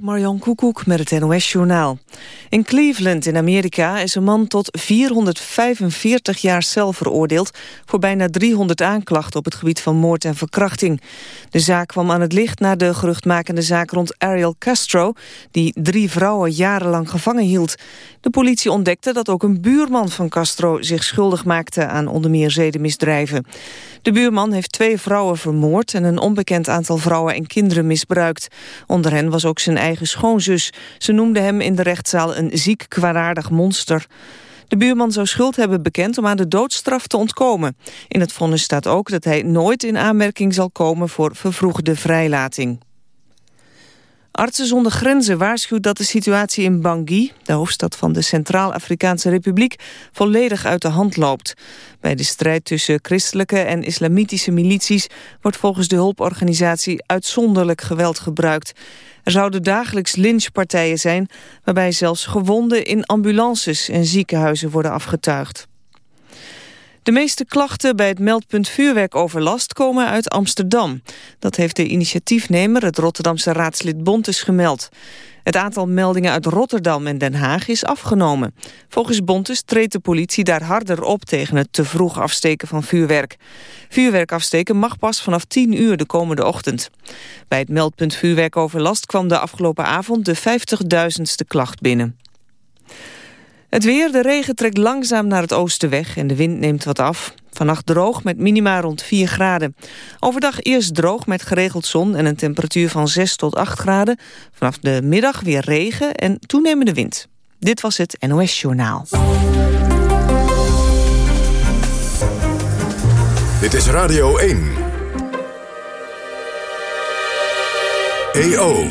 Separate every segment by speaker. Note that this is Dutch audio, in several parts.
Speaker 1: Marjan Koekoek met het NOS-journaal. In Cleveland in Amerika is een man tot 445 jaar cel veroordeeld... voor bijna 300 aanklachten op het gebied van moord en verkrachting. De zaak kwam aan het licht na de geruchtmakende zaak rond Ariel Castro... die drie vrouwen jarenlang gevangen hield. De politie ontdekte dat ook een buurman van Castro zich schuldig maakte... aan onder meer zedenmisdrijven. De buurman heeft twee vrouwen vermoord... en een onbekend aantal vrouwen en kinderen misbruikt. Onder hen was ook zijn eigen schoonzus. Ze noemde hem in de rechtszaal een ziek, kwaadaardig monster. De buurman zou schuld hebben bekend om aan de doodstraf te ontkomen. In het vonnis staat ook dat hij nooit in aanmerking zal komen voor vervroegde vrijlating. Artsen zonder grenzen waarschuwt dat de situatie in Bangui... de hoofdstad van de Centraal-Afrikaanse Republiek... volledig uit de hand loopt. Bij de strijd tussen christelijke en islamitische milities... wordt volgens de hulporganisatie uitzonderlijk geweld gebruikt. Er zouden dagelijks lynchpartijen zijn... waarbij zelfs gewonden in ambulances en ziekenhuizen worden afgetuigd. De meeste klachten bij het meldpunt vuurwerkoverlast komen uit Amsterdam. Dat heeft de initiatiefnemer, het Rotterdamse raadslid Bontes, gemeld. Het aantal meldingen uit Rotterdam en Den Haag is afgenomen. Volgens Bontes treedt de politie daar harder op tegen het te vroeg afsteken van vuurwerk. Vuurwerk afsteken mag pas vanaf 10 uur de komende ochtend. Bij het meldpunt vuurwerkoverlast kwam de afgelopen avond de 50.000ste klacht binnen. Het weer, de regen trekt langzaam naar het oosten weg en de wind neemt wat af. Vannacht droog met minima rond 4 graden. Overdag eerst droog met geregeld zon en een temperatuur van 6 tot 8 graden. Vanaf de middag weer regen en toenemende wind. Dit was het NOS Journaal.
Speaker 2: Dit is Radio 1. EO.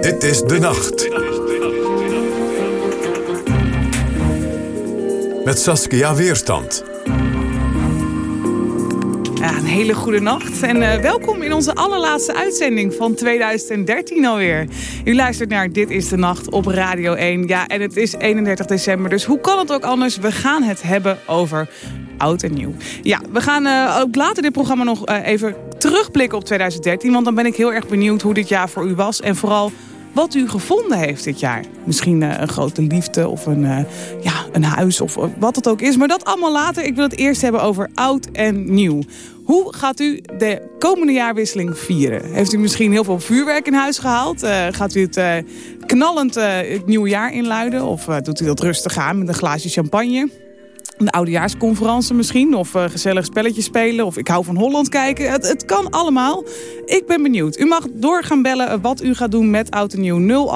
Speaker 2: Dit is De Nacht. Met Saskia Weerstand.
Speaker 3: Ja, een hele goede nacht en uh, welkom in onze allerlaatste uitzending van 2013 alweer. U luistert naar Dit is de Nacht op Radio 1. Ja, en het is 31 december, dus hoe kan het ook anders? We gaan het hebben over oud en nieuw. Ja, we gaan uh, ook later dit programma nog uh, even terugblikken op 2013. Want dan ben ik heel erg benieuwd hoe dit jaar voor u was. En vooral wat u gevonden heeft dit jaar. Misschien uh, een grote liefde of een, uh, ja, een huis of wat het ook is. Maar dat allemaal later. Ik wil het eerst hebben over oud en nieuw. Hoe gaat u de komende jaarwisseling vieren? Heeft u misschien heel veel vuurwerk in huis gehaald? Gaat u het knallend het nieuwe jaar inluiden? Of doet u dat rustig aan met een glaasje champagne? Een oudejaarsconferentie misschien. Of uh, gezellig spelletjes spelen. Of ik hou van Holland kijken. Het, het, kan allemaal. Ik ben benieuwd. U mag door gaan bellen wat u gaat doen met Oud en Nieuw.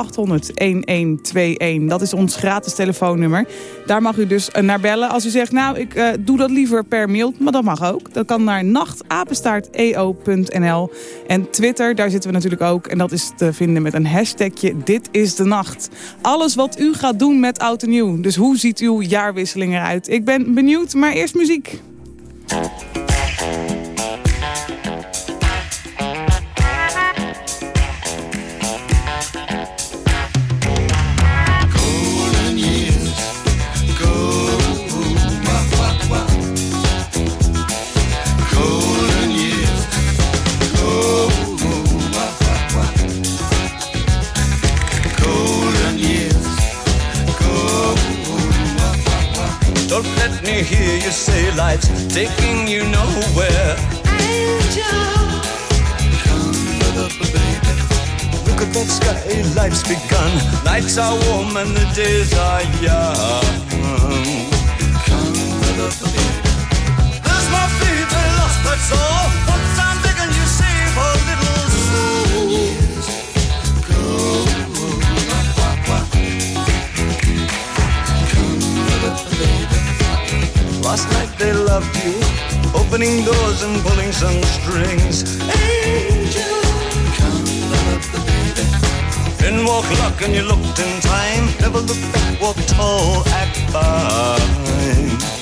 Speaker 3: 0800-1121. Dat is ons gratis telefoonnummer. Daar mag u dus naar bellen. Als u zegt, nou, ik doe dat liever per mail. Maar dat mag ook. Dat kan naar nachtapenstaarteo.nl. En Twitter, daar zitten we natuurlijk ook. En dat is te vinden met een hashtagje Dit is de Nacht. Alles wat u gaat doen met Oud en Nieuw. Dus hoe ziet uw jaarwisseling eruit? Ik ben ben benieuwd, maar eerst muziek.
Speaker 4: Life's taking you nowhere. Angel, come up, baby. Look at that sky, life's begun. Nights are warm and the days are young. Come up, baby. There's my baby lost, that's all. Once I'm begging you, save a little soul. Last night loved you, opening doors and pulling some strings. Angel, come love the baby. Then walk luck and you looked in time. Never look back, walk tall, act fine.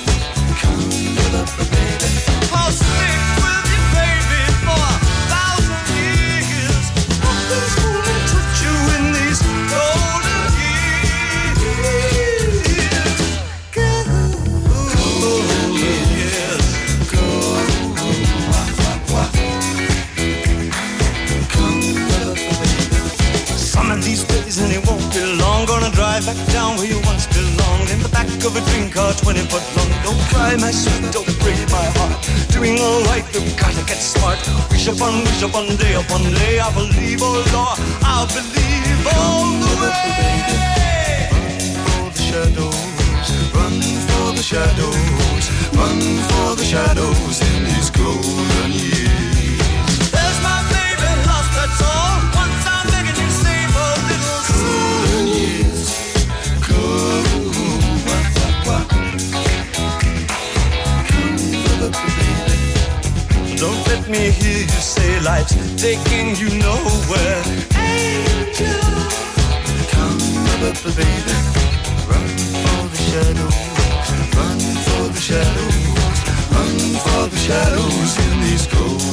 Speaker 5: Of a dream ah, car, 20 foot long. Don't cry, my sweet, don't break my heart. Doing alright, you've gotta get smart. Wish upon, wish upon, day upon day. I believe, oh Lord, I believe all the way.
Speaker 4: Run For the shadows, run for the shadows, run for the shadows in these golden years.
Speaker 5: Let me hear you say life's taking you nowhere. Angel,
Speaker 4: Come baby, run for the shadows, run for the shadows, run for the shadows in these golden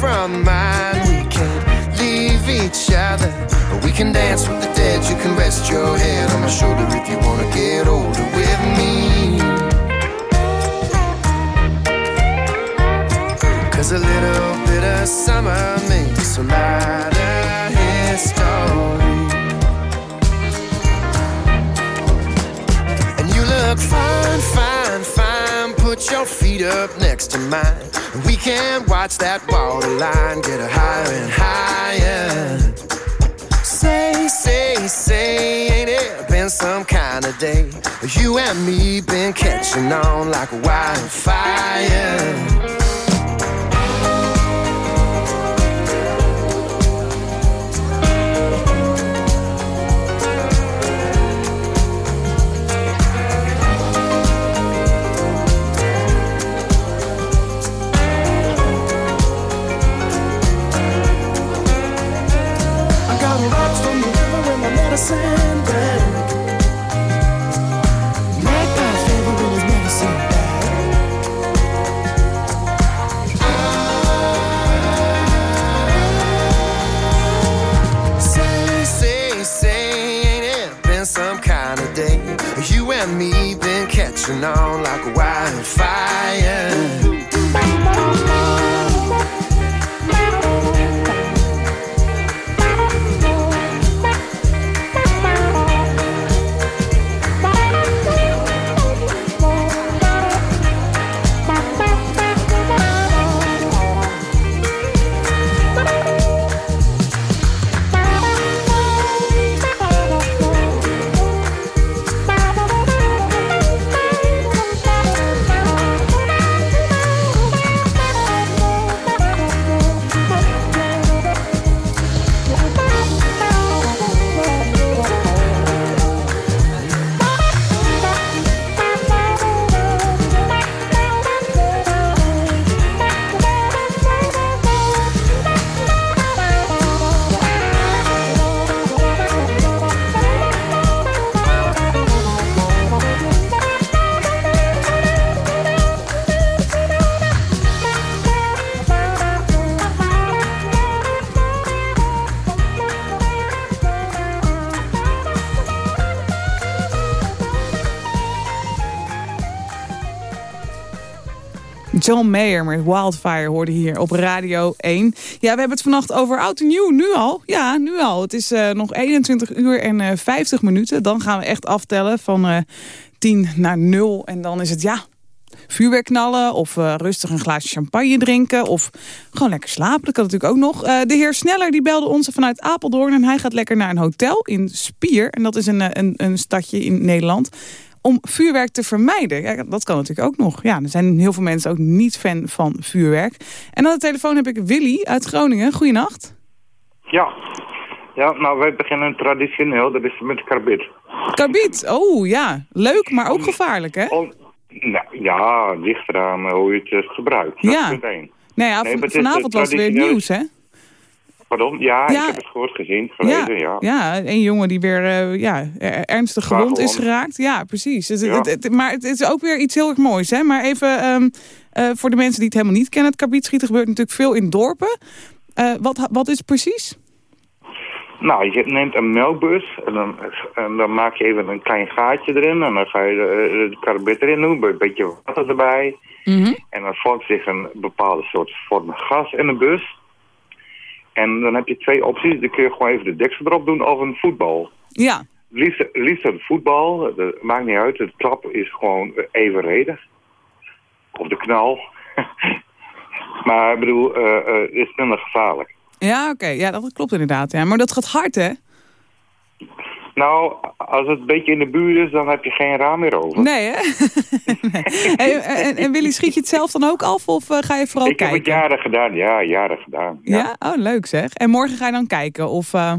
Speaker 6: From mine. We can leave each other. But we can dance with the dead. You can rest your head on my shoulder if you wanna get older with me. Cause a little bit of summer makes a lot of history. And you look fine, fine, fine. Put your feet up next to mine. And we can watch that water line get higher and higher. Say, say, say, ain't it been some kind of day? You and me been catching on like a wildfire. Say, say, say, ain't it been some kind of day? You and me been catching
Speaker 3: John Mayer met Wildfire hoorde hier op Radio 1. Ja, we hebben het vannacht over oud en nieuw. Nu al? Ja, nu al. Het is uh, nog 21 uur en uh, 50 minuten. Dan gaan we echt aftellen van uh, 10 naar 0. En dan is het, ja, vuurwerk knallen of rustig een glaasje champagne drinken of gewoon lekker slapen. Dat kan natuurlijk ook nog. De heer Sneller die belde ons vanuit Apeldoorn en hij gaat lekker naar een hotel in Spier. En dat is een, een, een stadje in Nederland om vuurwerk te vermijden. Ja, dat kan natuurlijk ook nog. Ja, er zijn heel veel mensen ook niet fan van vuurwerk. En aan de telefoon heb ik Willy uit Groningen. Goeienacht.
Speaker 7: Ja. Ja, nou wij beginnen traditioneel, dat is met karbid.
Speaker 3: Karbid, oh ja. Leuk, maar ook gevaarlijk hè?
Speaker 7: Nou, ja, ligt eraan hoe je het gebruikt. Dat
Speaker 3: ja.
Speaker 7: is.
Speaker 3: Nee, ja, vanavond
Speaker 7: de
Speaker 3: was er weer nieuws hè?
Speaker 7: Pardon? Ja,
Speaker 3: Ja.
Speaker 7: ik heb het gehoord, gezien, gelezen, ja.
Speaker 3: ja, een jongen die weer eh, ja, er- ernstig gewond is geraakt. Ja, precies. Het,
Speaker 7: Ja.
Speaker 3: het- het- maar het is ook weer iets heel erg moois. Hè? Maar even ehm, eh, voor de mensen die het helemaal niet kennen. Het karbietschieten gebeurt natuurlijk veel in dorpen. Eh, wat, wat is het precies?
Speaker 7: Nou, je neemt een melkbus en dan, en dan maak je even een klein gaatje erin. En dan ga je de, de karbid erin doen, een beetje water erbij. En dan vormt zich een bepaalde soort vorm gas in de bus. En dan heb je twee opties. Dan kun je gewoon even de deksel erop doen of een voetbal.
Speaker 3: Ja,
Speaker 7: Liefst, liefst een voetbal, dat maakt niet uit. De klap is gewoon evenredig. Of de knal. maar ik bedoel, eh, eh, het is minder gevaarlijk.
Speaker 3: ja oké. Ja, dat klopt inderdaad. Ja. Maar dat gaat hard, hè?
Speaker 7: Nou, als het een beetje in de buurt is, dan heb je geen raam meer over.
Speaker 3: Nee, hè? nee. En, en, en Willy, schiet je het zelf dan ook af of eh, ga je vooral
Speaker 7: ik heb
Speaker 3: kijken?
Speaker 7: het jaren gedaan, ja, jaren gedaan. Ja.
Speaker 3: ja? Oh, leuk zeg. En morgen ga je dan kijken? Of, eh,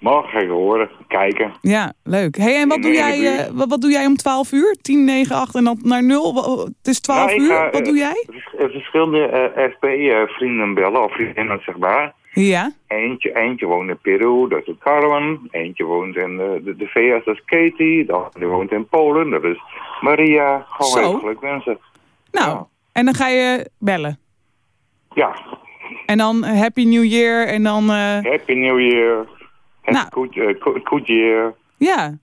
Speaker 7: Morgen ga ik horen, kijken.
Speaker 3: Ja, leuk. Hey, en wat
Speaker 7: In
Speaker 3: doe, jij, eh, wat, wat doe jij om 12 uur? 10, 9, 8 en dan naar 0? Wa- Het is 12
Speaker 7: Nou,
Speaker 3: uur.
Speaker 7: ga,
Speaker 3: wat doe jij?
Speaker 7: vers- Verschillende eh, FP-vrienden bellen, of vriendinnen zeg maar.
Speaker 3: Ja.
Speaker 7: Eentje, eentje woont in Peru, dat is Carmen. Eentje woont in eh, de, de VS, dat is Katie. De andere woont in Polen, dat is Maria. Gewoon eigenlijk mensen.
Speaker 3: Nou,
Speaker 7: Ja.
Speaker 3: en dan ga je bellen.
Speaker 7: Ja,
Speaker 3: En dan eh, Happy New Year en dan... eh,
Speaker 7: Happy New Year. Happy
Speaker 3: Nou.
Speaker 7: good, good, good year.
Speaker 3: ja.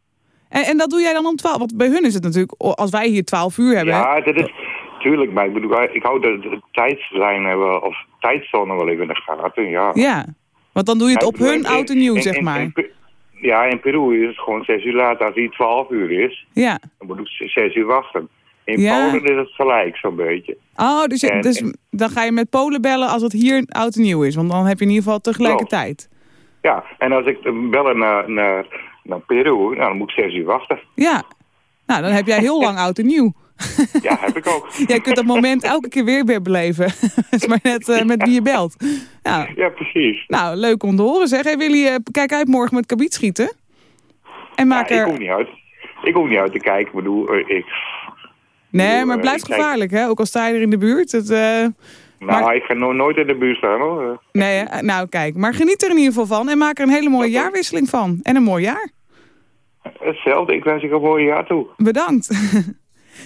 Speaker 3: En, en dat doe jij dan om 12? Want bij hun is het natuurlijk... Als wij hier 12 uur hebben...
Speaker 7: Ja, dat is... Tuurlijk, maar ik bedoel, ik hou de, de tijdslijn wel, of tijdzone wel even in de gaten, ja.
Speaker 3: Ja. Want dan doe je het op hun oud en nieuw, zeg maar.
Speaker 7: ja, in Peru is het gewoon zes uur later. Als die twaalf uur is,
Speaker 3: Ja.
Speaker 7: dan moet ik zes uur wachten. In
Speaker 3: Ja.
Speaker 7: Polen is het gelijk, zo'n beetje.
Speaker 3: Oh, dus,
Speaker 7: En-
Speaker 3: dus
Speaker 7: en-
Speaker 3: dan ga je met Polen bellen als het hier oud en nieuw is. Want dan heb je in ieder geval tegelijkertijd.
Speaker 7: Ja, en als ik bellen naar, naar, naar Peru, nou, dan moet ik zes uur wachten.
Speaker 3: Ja. Nou, dan heb jij heel lang oud en nieuw.
Speaker 7: Ja, heb ik ook.
Speaker 3: Jij kunt dat moment elke keer weer weer beleven. Het is maar net eh, met wie je belt. Nou,
Speaker 7: Ja, precies.
Speaker 3: nou, leuk om te horen zeg. Hey Willy, eh, kijk uit morgen met kabiet schieten. En maak
Speaker 7: Ja, ik
Speaker 3: er...
Speaker 7: hoef niet uit. Ik hoef niet uit te kijken. Ik bedoel, eh, ik...
Speaker 3: Nee,
Speaker 7: bedoel,
Speaker 3: maar het blijft
Speaker 7: kijk-
Speaker 3: gevaarlijk, hè? Ook al sta je er in de buurt. Het,
Speaker 7: Nou,
Speaker 3: Maar-
Speaker 7: ik ga no- nooit in de buurt staan, hoor.
Speaker 3: Nee, hè? nou kijk. Maar geniet er in ieder geval van. En maak er een hele mooie jaarwisseling van. En een mooi jaar.
Speaker 7: Hetzelfde, ik wens je een mooi jaar toe.
Speaker 3: Bedankt.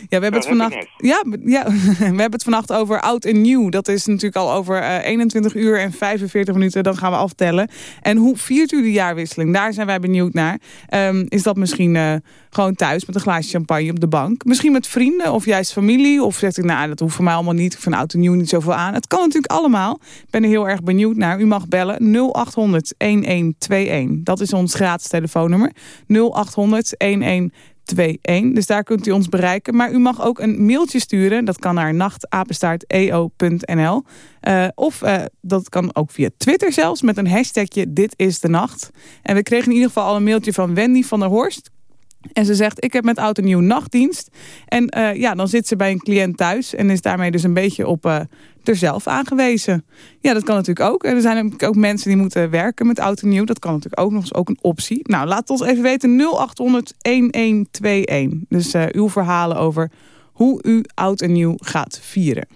Speaker 3: Ja, we hebben, het
Speaker 7: heb
Speaker 3: vannacht,
Speaker 7: ik
Speaker 3: ja, ja, we hebben het vannacht over oud en nieuw. Dat is natuurlijk al over eh, 21 uur en 45 minuten. Dan gaan we aftellen. En hoe viert u de jaarwisseling? Daar zijn wij benieuwd naar. Ehm, is dat misschien eh, gewoon thuis met een glaasje champagne op de bank? Misschien met vrienden of juist familie? Of zegt u, nou, dat hoeft voor mij allemaal niet. Ik vind oud en nieuw niet zoveel aan. Het kan natuurlijk allemaal. Ik ben er heel erg benieuwd naar. U mag bellen 0800 1121. Dat is ons gratis telefoonnummer. 0800 1121. 21. Dus daar kunt u ons bereiken. Maar u mag ook een mailtje sturen. Dat kan naar nachtapenstaarteo.nl. Eh, of eh, dat kan ook via Twitter zelfs. Met een hashtagje Dit is de Nacht. En we kregen in ieder geval al een mailtje van Wendy van der Horst. En ze zegt, ik heb met oud en nieuw nachtdienst. En eh, ja, dan zit ze bij een cliënt thuis. En is daarmee dus een beetje op uh, zelf aangewezen. Ja, dat kan natuurlijk ook. En er zijn ook mensen die moeten werken met oud en nieuw. Dat kan natuurlijk ook nog eens ook een optie. Nou, laat ons even weten 0800 1121. Dus uh, uw verhalen over hoe u oud en nieuw gaat vieren.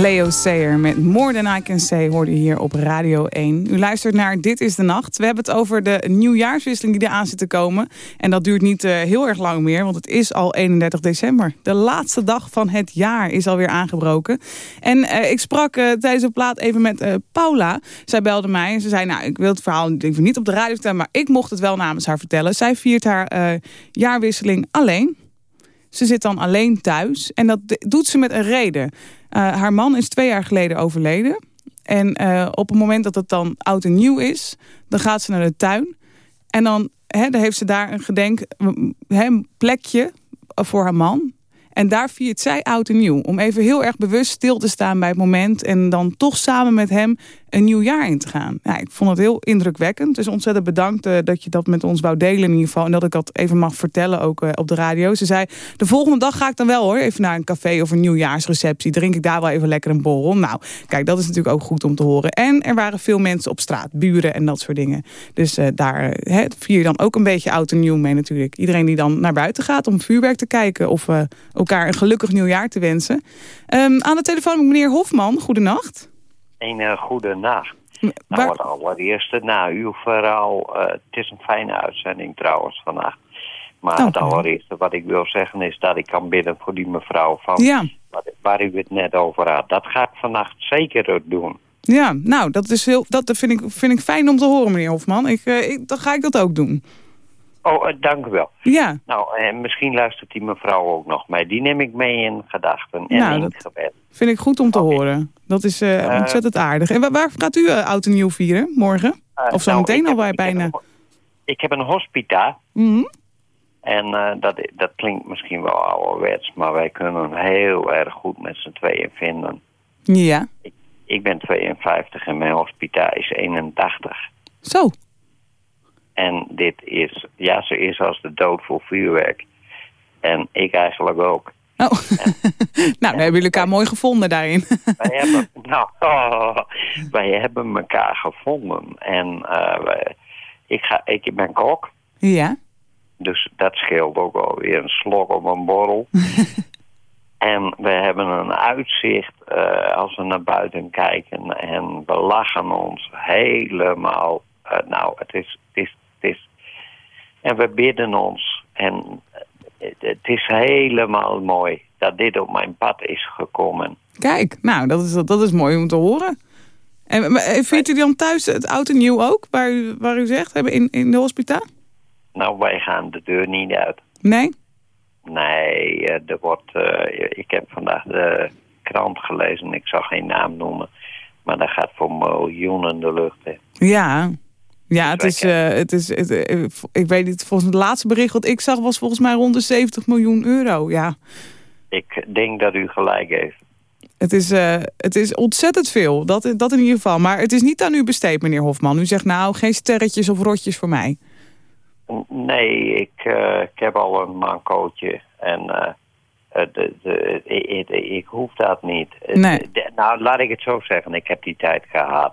Speaker 3: Leo Sayer met More Than I Can Say hoorde je hier op Radio 1. U luistert naar Dit is de Nacht. We hebben het over de nieuwjaarswisseling die eraan zit te komen. En dat duurt niet uh, heel erg lang meer, want het is al 31 december. De laatste dag van het jaar is alweer aangebroken. En uh, ik sprak uh, tijdens de plaat even met Paula. Zij belde mij en ze zei, nou, ik wil het verhaal niet op de radio vertellen... maar ik mocht het wel namens haar vertellen. Zij viert haar jaarwisseling alleen... Ze zit dan alleen thuis en dat doet ze met een reden. Uh, haar man is twee jaar geleden overleden. En uh, op het moment dat het dan oud en nieuw is, dan gaat ze naar de tuin. En dan, he, dan heeft ze daar een gedenk, plekje voor haar man. En daar viert zij oud en nieuw. Om even heel erg bewust stil te staan bij het moment. En dan toch samen met hem een nieuw jaar in te gaan. Ik vond het heel indrukwekkend. Dus ontzettend bedankt uh, dat je dat met ons wou delen in ieder geval. En dat ik dat even mag vertellen ook uh, op de radio. Ze zei, de volgende dag ga ik dan wel hoor. Even naar een café of een nieuwjaarsreceptie. Drink ik daar wel even lekker een borrel. Nou, kijk, dat is natuurlijk ook goed om te horen. En er waren veel mensen op straat. Buren en dat soort dingen. Dus uh, daar vier je dan ook een beetje oud en nieuw mee natuurlijk. Iedereen die dan naar buiten gaat om vuurwerk te kijken. Of elkaar een gelukkig nieuwjaar te wensen. Um, aan de telefoon meneer Hofman. Goedenacht.
Speaker 8: Een uh, goede nacht. Waar... Nou, het allereerste na uw verhaal. Uh, het is een fijne uitzending trouwens vandaag. Maar het allereerste wat ik wil zeggen is dat ik kan bidden voor die mevrouw van
Speaker 3: ja.
Speaker 8: waar, waar u het net over had. Dat ga ik vannacht zeker doen.
Speaker 3: Ja, nou, dat, is heel, dat vind, ik, vind ik fijn om te horen, meneer Hofman. Ik, uh, ik, dan ga ik dat ook doen.
Speaker 8: Oh, uh, dank u wel.
Speaker 3: Ja.
Speaker 8: Nou, en misschien luistert die mevrouw ook nog mee. Die neem ik mee in gedachten en nou, in
Speaker 3: dat
Speaker 8: gebed.
Speaker 3: vind ik goed om te okay. horen. Dat is uh, uh, ontzettend aardig. En waar gaat u uh, oud en nieuw vieren morgen? of zo nou, meteen al bij bijna?
Speaker 8: Heb een, ik heb een hospita.
Speaker 3: Mm -hmm.
Speaker 8: En dat, dat klinkt misschien wel ouderwets, maar wij kunnen heel erg goed met z'n tweeën vinden.
Speaker 3: Ja.
Speaker 8: Ik, ik ben 52 en mijn hospita is 81.
Speaker 3: Zo.
Speaker 8: En dit is, ja, ze is als de dood voor vuurwerk. En ik eigenlijk ook.
Speaker 3: Oh, en, nou, dan hebben jullie elkaar mooi gevonden daarin.
Speaker 8: wij, hebben, nou, oh, wij hebben elkaar gevonden. En uh, wij, ik, ga, ik ben kok.
Speaker 3: Ja.
Speaker 8: Dus dat scheelt ook alweer een slok op een borrel. en we hebben een uitzicht uh, als we naar buiten kijken. En we lachen ons helemaal. Uh, nou, het is, het is is. En we bidden ons. En het, is helemaal mooi dat dit op mijn pad is gekomen.
Speaker 3: Kijk, nou, dat is, dat is mooi om te horen. En vindt u dan thuis het oud en nieuw ook, waar u, waar u zegt, in, in de hospitaal?
Speaker 8: Nou, wij gaan de deur niet uit.
Speaker 3: Nee?
Speaker 8: Nee, er wordt, uh, ik heb vandaag de krant gelezen, ik zal geen naam noemen. Maar dat gaat voor miljoenen de lucht in.
Speaker 3: Ja, ja, het is, uh, het is het, uh, ik weet niet, volgens het laatste bericht wat ik zag was volgens mij rond de 70 miljoen euro. Ja.
Speaker 8: Ik denk dat u gelijk heeft.
Speaker 3: Het is, uh, het is ontzettend veel, dat, dat in ieder geval. Maar het is niet aan u besteed, meneer Hofman. U zegt nou, geen sterretjes of rotjes voor mij.
Speaker 8: Nee, ik, ik heb al een mancootje en de, de, ik, ik hoef dat niet.
Speaker 3: Nee.
Speaker 8: nou, laat ik het zo zeggen, ik heb die tijd gehad.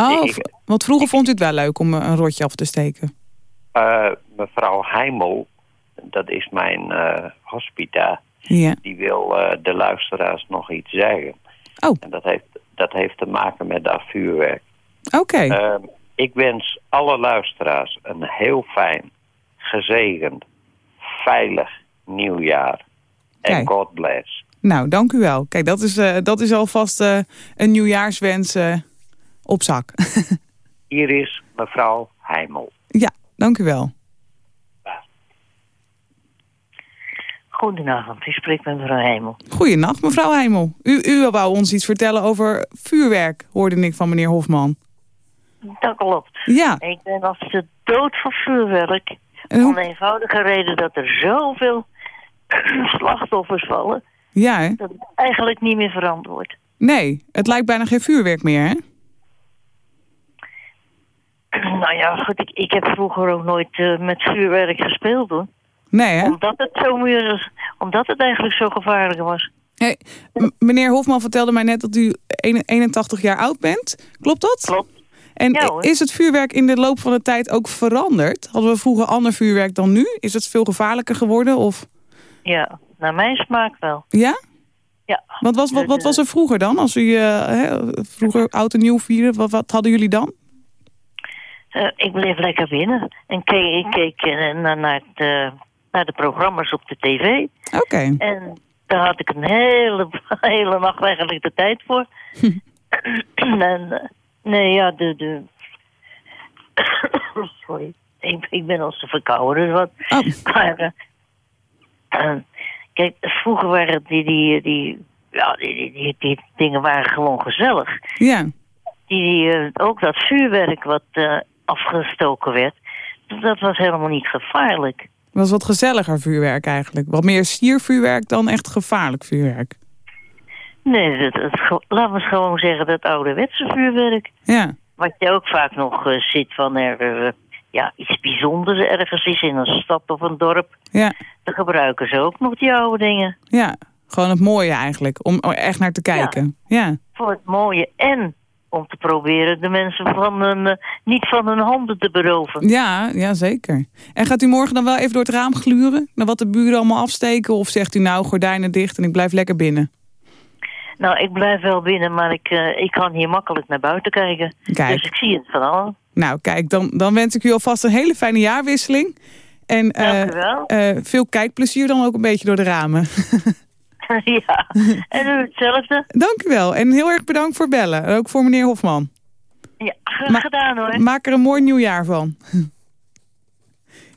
Speaker 3: Oh, ik, want vroeger ik, vond u het wel leuk om een rotje af te steken?
Speaker 8: Uh, mevrouw Heimel, dat is mijn uh, hospita,
Speaker 3: ja.
Speaker 8: die wil uh, de luisteraars nog iets zeggen.
Speaker 3: Oh.
Speaker 8: En dat heeft, dat heeft te maken met dat vuurwerk.
Speaker 3: Oké. Okay.
Speaker 8: Ehm, ik wens alle luisteraars een heel fijn, gezegend, veilig nieuwjaar. En
Speaker 3: Kijk.
Speaker 8: God bless.
Speaker 3: Nou, dank u wel. Kijk, dat is, dat is alvast een nieuwjaarswens op zak.
Speaker 8: Hier is mevrouw Heimel.
Speaker 3: Ja, dank u wel.
Speaker 9: Goedenavond, ik spreek met mevrouw Heimel.
Speaker 3: Goedenacht, mevrouw Heimel. U, u wou ons iets vertellen over vuurwerk, hoorde ik van meneer Hofman.
Speaker 9: Dat klopt.
Speaker 3: Ja.
Speaker 9: Ik ben als de dood voor vuurwerk.
Speaker 3: Hoe...
Speaker 9: Om de eenvoudige reden dat er zoveel slachtoffers vallen.
Speaker 3: Ja, hè?
Speaker 9: Dat het eigenlijk niet meer verantwoord.
Speaker 3: Nee, het lijkt bijna geen vuurwerk meer, hè?
Speaker 9: Nou ja, goed, ik, ik heb vroeger ook nooit uh, met vuurwerk gespeeld, hoor.
Speaker 3: Nee, hè?
Speaker 9: Omdat het, zo, omdat het eigenlijk zo gevaarlijk was.
Speaker 3: Hey, meneer Hofman vertelde mij net dat u 81 jaar oud bent. Klopt dat?
Speaker 9: Klopt.
Speaker 3: En
Speaker 9: ja,
Speaker 3: is het vuurwerk in de loop van de tijd ook veranderd? Hadden we vroeger ander vuurwerk dan nu? Is het veel gevaarlijker geworden? Of?
Speaker 9: Ja, naar mijn smaak wel.
Speaker 3: Ja?
Speaker 9: Ja.
Speaker 3: Wat was, wat, wat was er vroeger dan? Als u eh, hè, vroeger oud en nieuw vieren, wat, wat hadden jullie dan?
Speaker 9: Eh, ik bleef lekker binnen en keek, ik keek eh, naar, naar, de, naar de programma's op de tv.
Speaker 3: Oké.
Speaker 9: En daar had ik een hele, hele nacht eigenlijk de tijd voor. en, eh, nee, ja, de... de Sorry, ik, ik ben als te verkouden, dus wat...
Speaker 3: Oh.
Speaker 9: Maar, kijk, vroeger waren die, die, die, ja, die, die, die, die dingen waren gewoon gezellig.
Speaker 3: Ja.
Speaker 9: Die, die, ook dat vuurwerk wat afgestoken werd, dat was helemaal niet gevaarlijk.
Speaker 3: Het was wat gezelliger vuurwerk eigenlijk. Wat meer siervuurwerk dan echt gevaarlijk vuurwerk.
Speaker 9: Nee, het, ge- laten we eens gewoon zeggen dat ouderwetse vuurwerk.
Speaker 3: Ja.
Speaker 9: Wat je ook vaak nog eh, ziet wanneer er eh, ja, iets bijzonders ergens is in een stad of een dorp.
Speaker 3: Ja.
Speaker 9: Dan gebruiken ze ook nog die oude dingen.
Speaker 3: Ja. Gewoon het mooie eigenlijk. Om er echt naar te kijken. Ja.
Speaker 9: Voor het mooie en om te proberen de mensen van hun, eh, niet van hun handen te beroven.
Speaker 3: Ja, ja, zeker. En gaat u morgen dan wel even door het raam gluren? Naar wat de buren allemaal afsteken? Of zegt u nou gordijnen dicht en ik blijf lekker binnen?
Speaker 9: Nou, ik blijf wel binnen, maar ik, eh, ik kan hier makkelijk naar buiten kijken.
Speaker 3: Kijk.
Speaker 9: Dus ik zie het van allen.
Speaker 3: Nou, kijk, dan, dan wens ik u alvast een hele fijne jaarwisseling. En
Speaker 9: Dank u wel.
Speaker 3: eh, veel kijkplezier dan ook een beetje door de ramen.
Speaker 9: ja, en u hetzelfde.
Speaker 3: Dank u wel. En heel erg bedankt voor bellen. En Ook voor meneer Hofman.
Speaker 9: Ja, graag gedaan hoor.
Speaker 3: Maak er een mooi nieuwjaar van.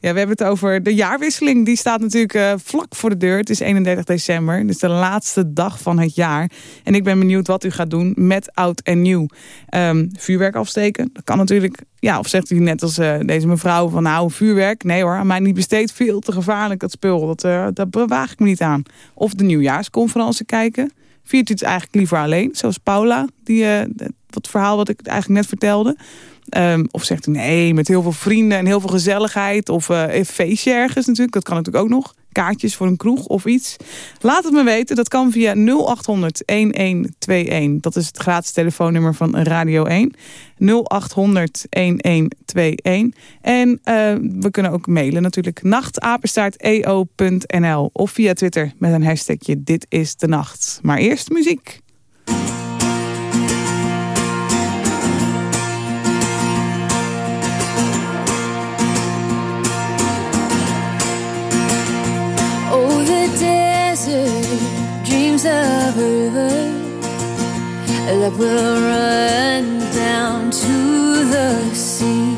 Speaker 3: Ja, we hebben het over de jaarwisseling. Die staat natuurlijk eh, vlak voor de deur. Het is 31 december. Dus de laatste dag van het jaar. En ik ben benieuwd wat u gaat doen met oud en nieuw. Ehm, vuurwerk afsteken. Dat kan natuurlijk. Ja, of zegt u net als eh, deze mevrouw van nou, vuurwerk. Nee hoor, aan mij niet besteed. Veel te gevaarlijk, dat spul. Dat, dat bewaag ik me niet aan. Of de nieuwjaarsconferentie kijken. Viert u het eigenlijk liever alleen? Zoals Paula, die, eh, dat verhaal wat ik eigenlijk net vertelde. Ehm, of zegt nee, met heel veel vrienden en heel veel gezelligheid. Of eh, een feestje ergens natuurlijk. Dat kan natuurlijk ook nog. Kaartjes voor een kroeg of iets. Laat het me weten. Dat kan via 0800 1121. Dat is het gratis telefoonnummer van Radio 1. 0800 1121. En eh, we kunnen ook mailen natuurlijk. nachtapenstaart.eo.nl Of via Twitter met een hashtagje Dit is de Nacht. Maar eerst muziek.
Speaker 10: River that will run down to the sea.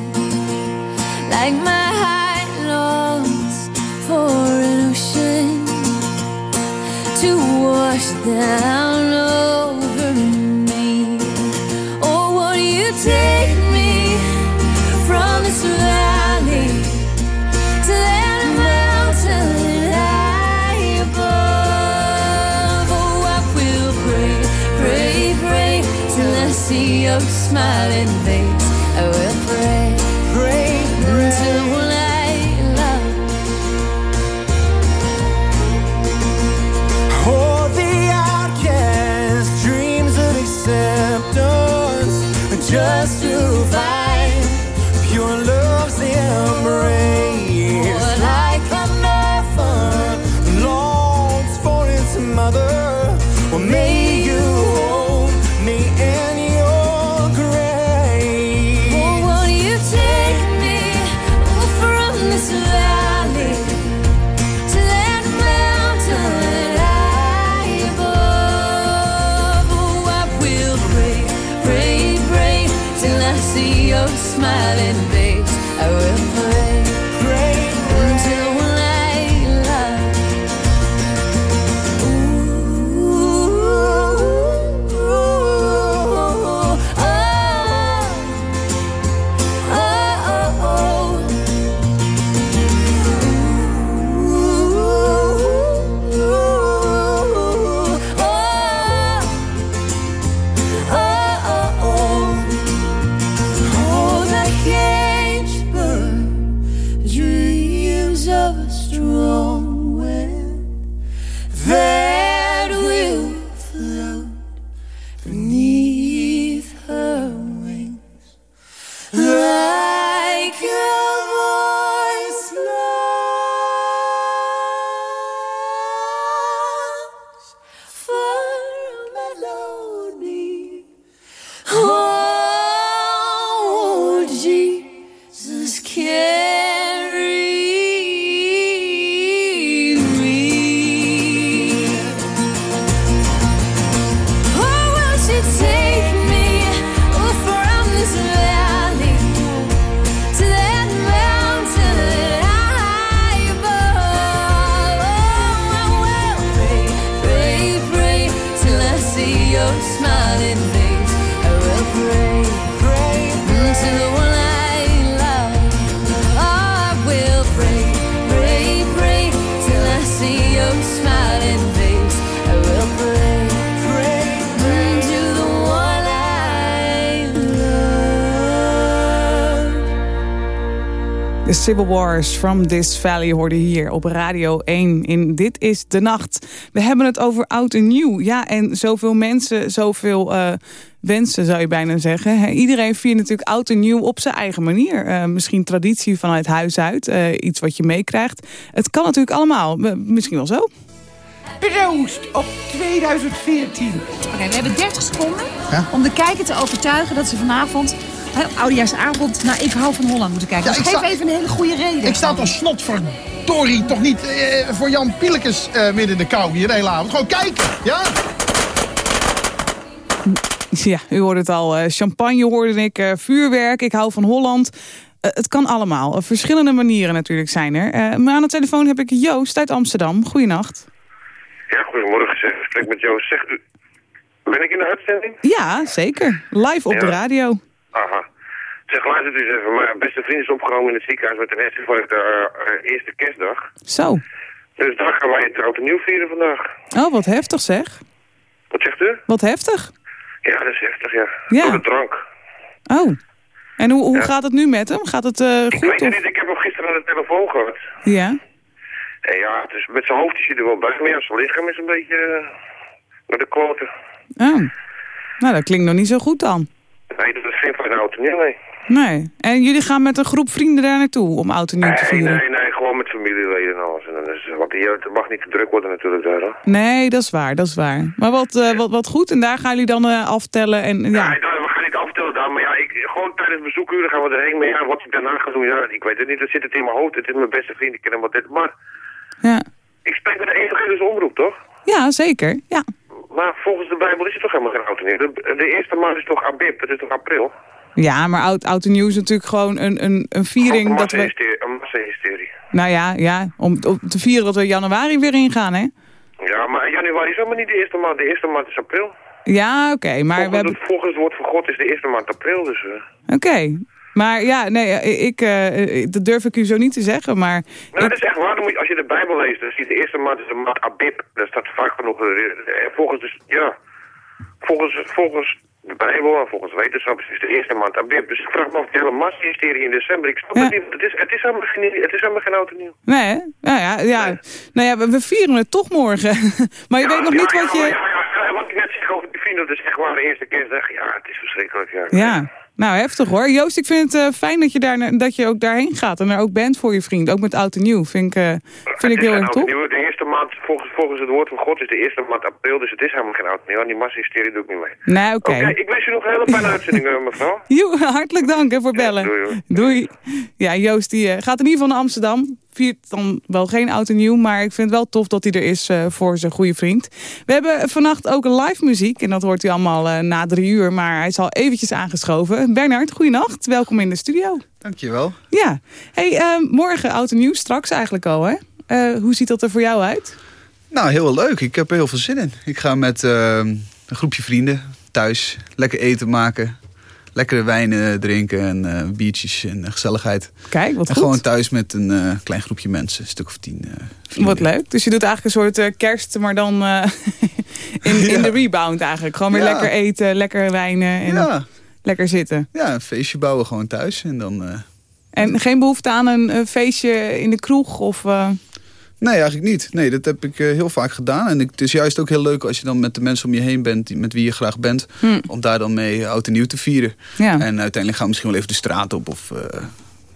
Speaker 10: Like my heart longs for an ocean to wash down
Speaker 3: Civil Wars from this valley hoorde hier op Radio 1 in Dit is de Nacht. We hebben het over oud en nieuw. Ja, en zoveel mensen, zoveel eh, wensen zou je bijna zeggen. Hè, Iedereen viert natuurlijk oud en nieuw op zijn eigen manier. Eh, misschien traditie vanuit huis uit, eh, iets wat je meekrijgt. Het kan natuurlijk allemaal, misschien wel zo.
Speaker 11: Proost op 2014.
Speaker 12: Oké, we hebben 30 seconden om de kijker te overtuigen dat ze vanavond, oudejaarsavond, naar Ik hou van Holland moeten kijken.
Speaker 11: Ja,
Speaker 12: dus
Speaker 11: ik
Speaker 12: geef
Speaker 11: sta-
Speaker 12: even een hele goede reden.
Speaker 11: Ik sta toch snotverdorie toch niet eh, voor Jan Pielekes eh, midden in de kou hier de hele avond. Gewoon kijken, ja?
Speaker 3: Ja, u hoorde het al. eh, champagne hoorde ik, eh, vuurwerk, ik hou van Holland. Eh, het kan allemaal. Verschillende manieren natuurlijk zijn er. Eh, maar aan de telefoon heb ik Joost uit Amsterdam. Goeienacht.
Speaker 13: Ja, goedemorgen zeg. Ik spreek met Joost. Zeg, u- ben ik in de uitzending?
Speaker 3: Ja, zeker. Live op de radio.
Speaker 13: Aha. Zeg, luister eens even. Mijn beste vriend is opgenomen in het ziekenhuis met een hersen voor de eh, eh, eerste kerstdag.
Speaker 3: Zo.
Speaker 13: Dus daar gaan wij het oud en nieuw vieren vandaag.
Speaker 3: Oh, wat heftig zeg.
Speaker 13: Wat zegt u?
Speaker 3: Wat heftig.
Speaker 13: Ja, dat is heftig, ja.
Speaker 3: Ja.
Speaker 13: Door de drank.
Speaker 3: Oh. En hoe, hoe
Speaker 13: Ja.
Speaker 3: gaat het nu met hem? Gaat het eh,
Speaker 13: Ik weet
Speaker 3: goed?
Speaker 13: het
Speaker 3: Of...
Speaker 13: niet, ik heb hem gisteren aan de telefoon gehad.
Speaker 3: Ja.
Speaker 13: En ja, is, met zijn hoofd is hij er wel bij, maar ja, zijn lichaam is een beetje eh, naar de kloten.
Speaker 3: Oh. Nou, dat klinkt nog niet zo goed dan.
Speaker 13: Nee, dat is geen fijn oud en nieuw, nee.
Speaker 3: Nee. En jullie gaan met een groep vrienden daar naartoe om oud en nieuw te
Speaker 13: Nee,
Speaker 3: vieren?
Speaker 13: nee, nee, gewoon met familieleden en alles. En dan is, want hier, het mag niet te druk worden natuurlijk daar, hoor.
Speaker 3: Nee, dat is waar, dat is waar. Maar wat, eh, wat, wat goed. En daar gaan jullie dan eh, aftellen. En, ja.
Speaker 13: Nee, nou, we gaan niet aftellen daar, maar ja, ik, gewoon tijdens bezoekuren gaan we erheen. Maar ja, wat ik daarna ga doen, ja, ik weet het niet, dat zit het in mijn hoofd. Het is mijn beste vriend, ik ken hem wat dit. Maar
Speaker 3: Ja.
Speaker 13: ik spreek met de evangelische omroep, toch?
Speaker 3: ja, zeker. Ja.
Speaker 13: Maar volgens de Bijbel is het toch helemaal geen oud en nieuw? De, de eerste maand is toch Abib, het is toch april?
Speaker 3: Ja, maar oud, oud en nieuw is natuurlijk gewoon een, een, een viering
Speaker 13: Een
Speaker 3: dat we...
Speaker 13: massahysterie. Een massahysterie.
Speaker 3: Nou ja, ja om, om te vieren dat we januari weer ingaan, hè?
Speaker 13: Ja, maar januari is helemaal niet de eerste maand. De eerste maand is april.
Speaker 3: Ja, oké, maar we
Speaker 13: volgens,
Speaker 3: hebben...
Speaker 13: het, volgens het woord van God is de eerste maand april, dus... eh.
Speaker 3: Oké. Maar ja, nee, eh, ik, eh, dat durf ik u zo niet te zeggen, maar...
Speaker 13: Nou, dat is echt waar. Moet je, als je de Bijbel leest, dan zie je de eerste maand is de maand Abib. Daar staat vaak genoeg... eh, eh, volgens, dus, ja, volgens, volgens de Bijbel en volgens wetenschap is de eerste maand Abib. Dus ik vraag me af, de hele massahysterie in december, ik snap het niet. Het is, het, is helemaal geen, het is helemaal geen oud en nieuw.
Speaker 3: Nee, hè? nou ja, ja. Nou ja we, vieren het toch morgen. maar je weet nog niet wat je...
Speaker 13: ja, ja, ja, wat ik net zeg over die vrienden, dat is echt waar de eerste kerstdag. Ja, het is verschrikkelijk, ja.
Speaker 3: Ja, nou heftig hoor. Joost, ik vind het eh, fijn dat je, daar, dat je ook daarheen gaat en er ook bent voor je vriend. Ook met oud en nieuw. Vind ik, eh, vind ik heel erg top.
Speaker 13: nieuw. De eerste maand, volgens, volgens het woord van God, is de eerste maand april, dus het is helemaal geen oud en nieuw. En die massahysterie doe ik niet mee.
Speaker 3: Nee, oké.
Speaker 13: Oké, ik wens u nog een hele fijne uitzending, eh, mevrouw.
Speaker 3: Jo, hartelijk dank hè, voor bellen.
Speaker 13: doei, hoor.
Speaker 3: Doei. Ja, Joost die, gaat in ieder geval naar Amsterdam. Viert dan wel geen oud en nieuw, maar ik vind het wel tof dat hij er is eh, voor zijn goede vriend. We hebben vannacht ook live muziek en dat hoort u allemaal eh, na drie uur, maar hij is al eventjes aangeschoven. Bernard, goeienacht. Welkom in de studio.
Speaker 14: Dankjewel.
Speaker 3: Ja. Hey, eh, morgen oud en nieuw, straks eigenlijk al hè? Eh, hoe ziet dat er voor jou uit?
Speaker 14: Nou, heel leuk. Ik heb er heel veel zin in. Ik ga met eh, een groepje vrienden thuis lekker eten maken. Lekkere wijnen drinken en eh, biertjes en eh, gezelligheid.
Speaker 3: Kijk, wat
Speaker 14: en
Speaker 3: goed.
Speaker 14: gewoon thuis met een eh, klein groepje mensen, een stuk of tien.
Speaker 3: Wat leuk. Dus je doet eigenlijk een soort kerst, maar dan in, in de rebound eigenlijk. Gewoon weer
Speaker 14: Ja.
Speaker 3: lekker eten, lekker wijnen en
Speaker 14: Ja.
Speaker 3: lekker zitten.
Speaker 14: Ja, een feestje bouwen gewoon thuis. En dan...
Speaker 3: En geen behoefte aan een feestje in de kroeg of...
Speaker 14: Nee, eigenlijk niet. Nee, dat heb ik eh, heel vaak gedaan. En het is juist ook heel leuk als je dan met de mensen om je heen bent... die- met wie je graag bent,
Speaker 3: Hm.
Speaker 14: om daar dan mee oud en nieuw te vieren.
Speaker 3: Ja.
Speaker 14: En uiteindelijk gaan we misschien wel even de straat op of eh,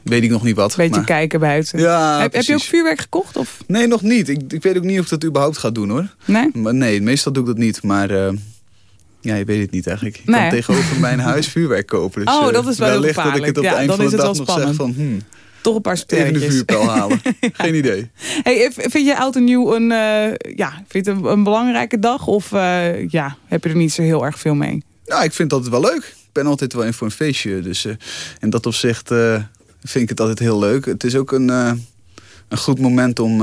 Speaker 14: weet ik nog niet wat.
Speaker 3: beetje
Speaker 14: maar-
Speaker 3: kijken buiten.
Speaker 14: Ja,
Speaker 3: heb, heb je ook vuurwerk gekocht? Of?
Speaker 14: Nee, nog niet. Ik, ik weet ook niet of ik dat überhaupt ga doen hoor.
Speaker 3: Nee?
Speaker 14: Maar nee, meestal doe ik dat niet. Maar eh, ja, je weet het niet eigenlijk. Ik
Speaker 3: Nee.
Speaker 14: kan tegenover mijn huis vuurwerk kopen. Dus,
Speaker 3: Oh, dat is wel heel
Speaker 14: dat ik het op
Speaker 3: Ja,
Speaker 14: het eind
Speaker 3: dan
Speaker 14: van
Speaker 3: is
Speaker 14: de
Speaker 3: het
Speaker 14: dag nog zeg
Speaker 3: spannend.
Speaker 14: van... Hmm,
Speaker 3: Toch een paar
Speaker 14: even
Speaker 3: sterretjes.
Speaker 14: vuurpijl halen. Geen idee.
Speaker 3: Hey, vind je oud en nieuw een, eh, ja, vind je het een, een belangrijke dag? Of eh, ja, heb je er niet zo heel erg veel mee?
Speaker 14: Nou, ik vind het altijd wel leuk. Ik ben altijd wel in voor een feestje. Dus eh, in dat opzicht vind ik het altijd heel leuk. Het is ook een, een goed moment om,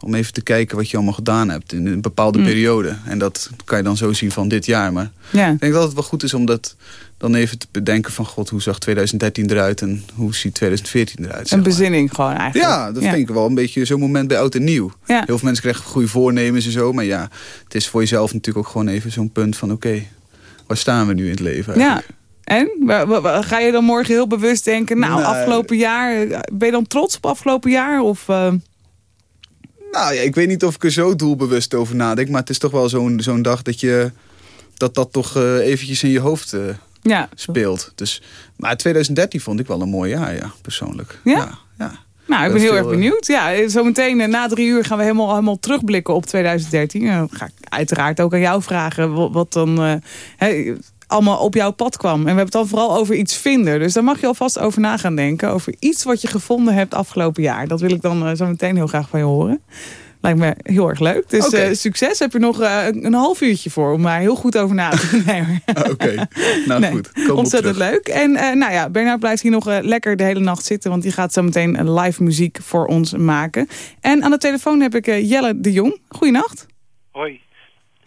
Speaker 14: om even te kijken wat je allemaal gedaan hebt in een bepaalde
Speaker 3: Mm.
Speaker 14: periode. En dat kan je dan zo zien van dit jaar. Maar
Speaker 3: Ja.
Speaker 14: ik denk dat het wel goed is om dat dan even te bedenken van... God, hoe zag 2013 eruit en hoe ziet 2014 eruit?
Speaker 3: Een
Speaker 14: maar.
Speaker 3: bezinning gewoon eigenlijk.
Speaker 14: Ja, dat vind ik wel een beetje zo'n moment bij oud en nieuw.
Speaker 3: Ja.
Speaker 14: Heel veel mensen krijgen goede voornemens en zo. Maar ja, het is voor jezelf natuurlijk ook gewoon even zo'n punt van... oké, waar staan we nu in het leven
Speaker 3: Ja.
Speaker 14: eigenlijk?
Speaker 3: En? Wa- wa- Ga je dan morgen heel bewust denken... nou, afgelopen jaar... Ben je dan trots op afgelopen jaar? Of, eh,
Speaker 14: Nou ja, ik weet niet of ik er zo doelbewust over nadenk. Maar het is toch wel zo'n zo'n dag dat je dat, dat toch eh, eventjes in je hoofd eh,
Speaker 3: ja.
Speaker 14: speelt. Dus, maar 2013 vond ik wel een mooi jaar, ja, persoonlijk.
Speaker 3: Ja? Nou, ik ben
Speaker 14: Heel
Speaker 3: erg
Speaker 14: eh,
Speaker 3: benieuwd. Ja, eh, zometeen eh, na drie uur gaan we helemaal, helemaal terugblikken op 2013. En dan ga ik uiteraard ook aan jou vragen wat, wat dan allemaal op jouw pad kwam. En we hebben het dan vooral over iets vinden. Dus daar mag je alvast over na gaan denken. Over iets wat je gevonden hebt afgelopen jaar. Dat wil ik dan zo meteen heel graag van je horen. Lijkt me heel erg leuk. Dus
Speaker 14: Oké.
Speaker 3: eh, succes. Heb je nog eh, een half uurtje voor om daar heel goed over na te denken.
Speaker 14: Oké, nou
Speaker 3: Nee,
Speaker 14: goed. Kom op
Speaker 3: Ontzettend
Speaker 14: terug.
Speaker 3: leuk. En eh, nou ja, Bernard blijft hier nog eh, lekker de hele nacht zitten. Want die gaat zo meteen eh, live muziek voor ons maken. En aan de telefoon heb ik eh, Jelle de Jong. Goeienacht.
Speaker 15: Hoi.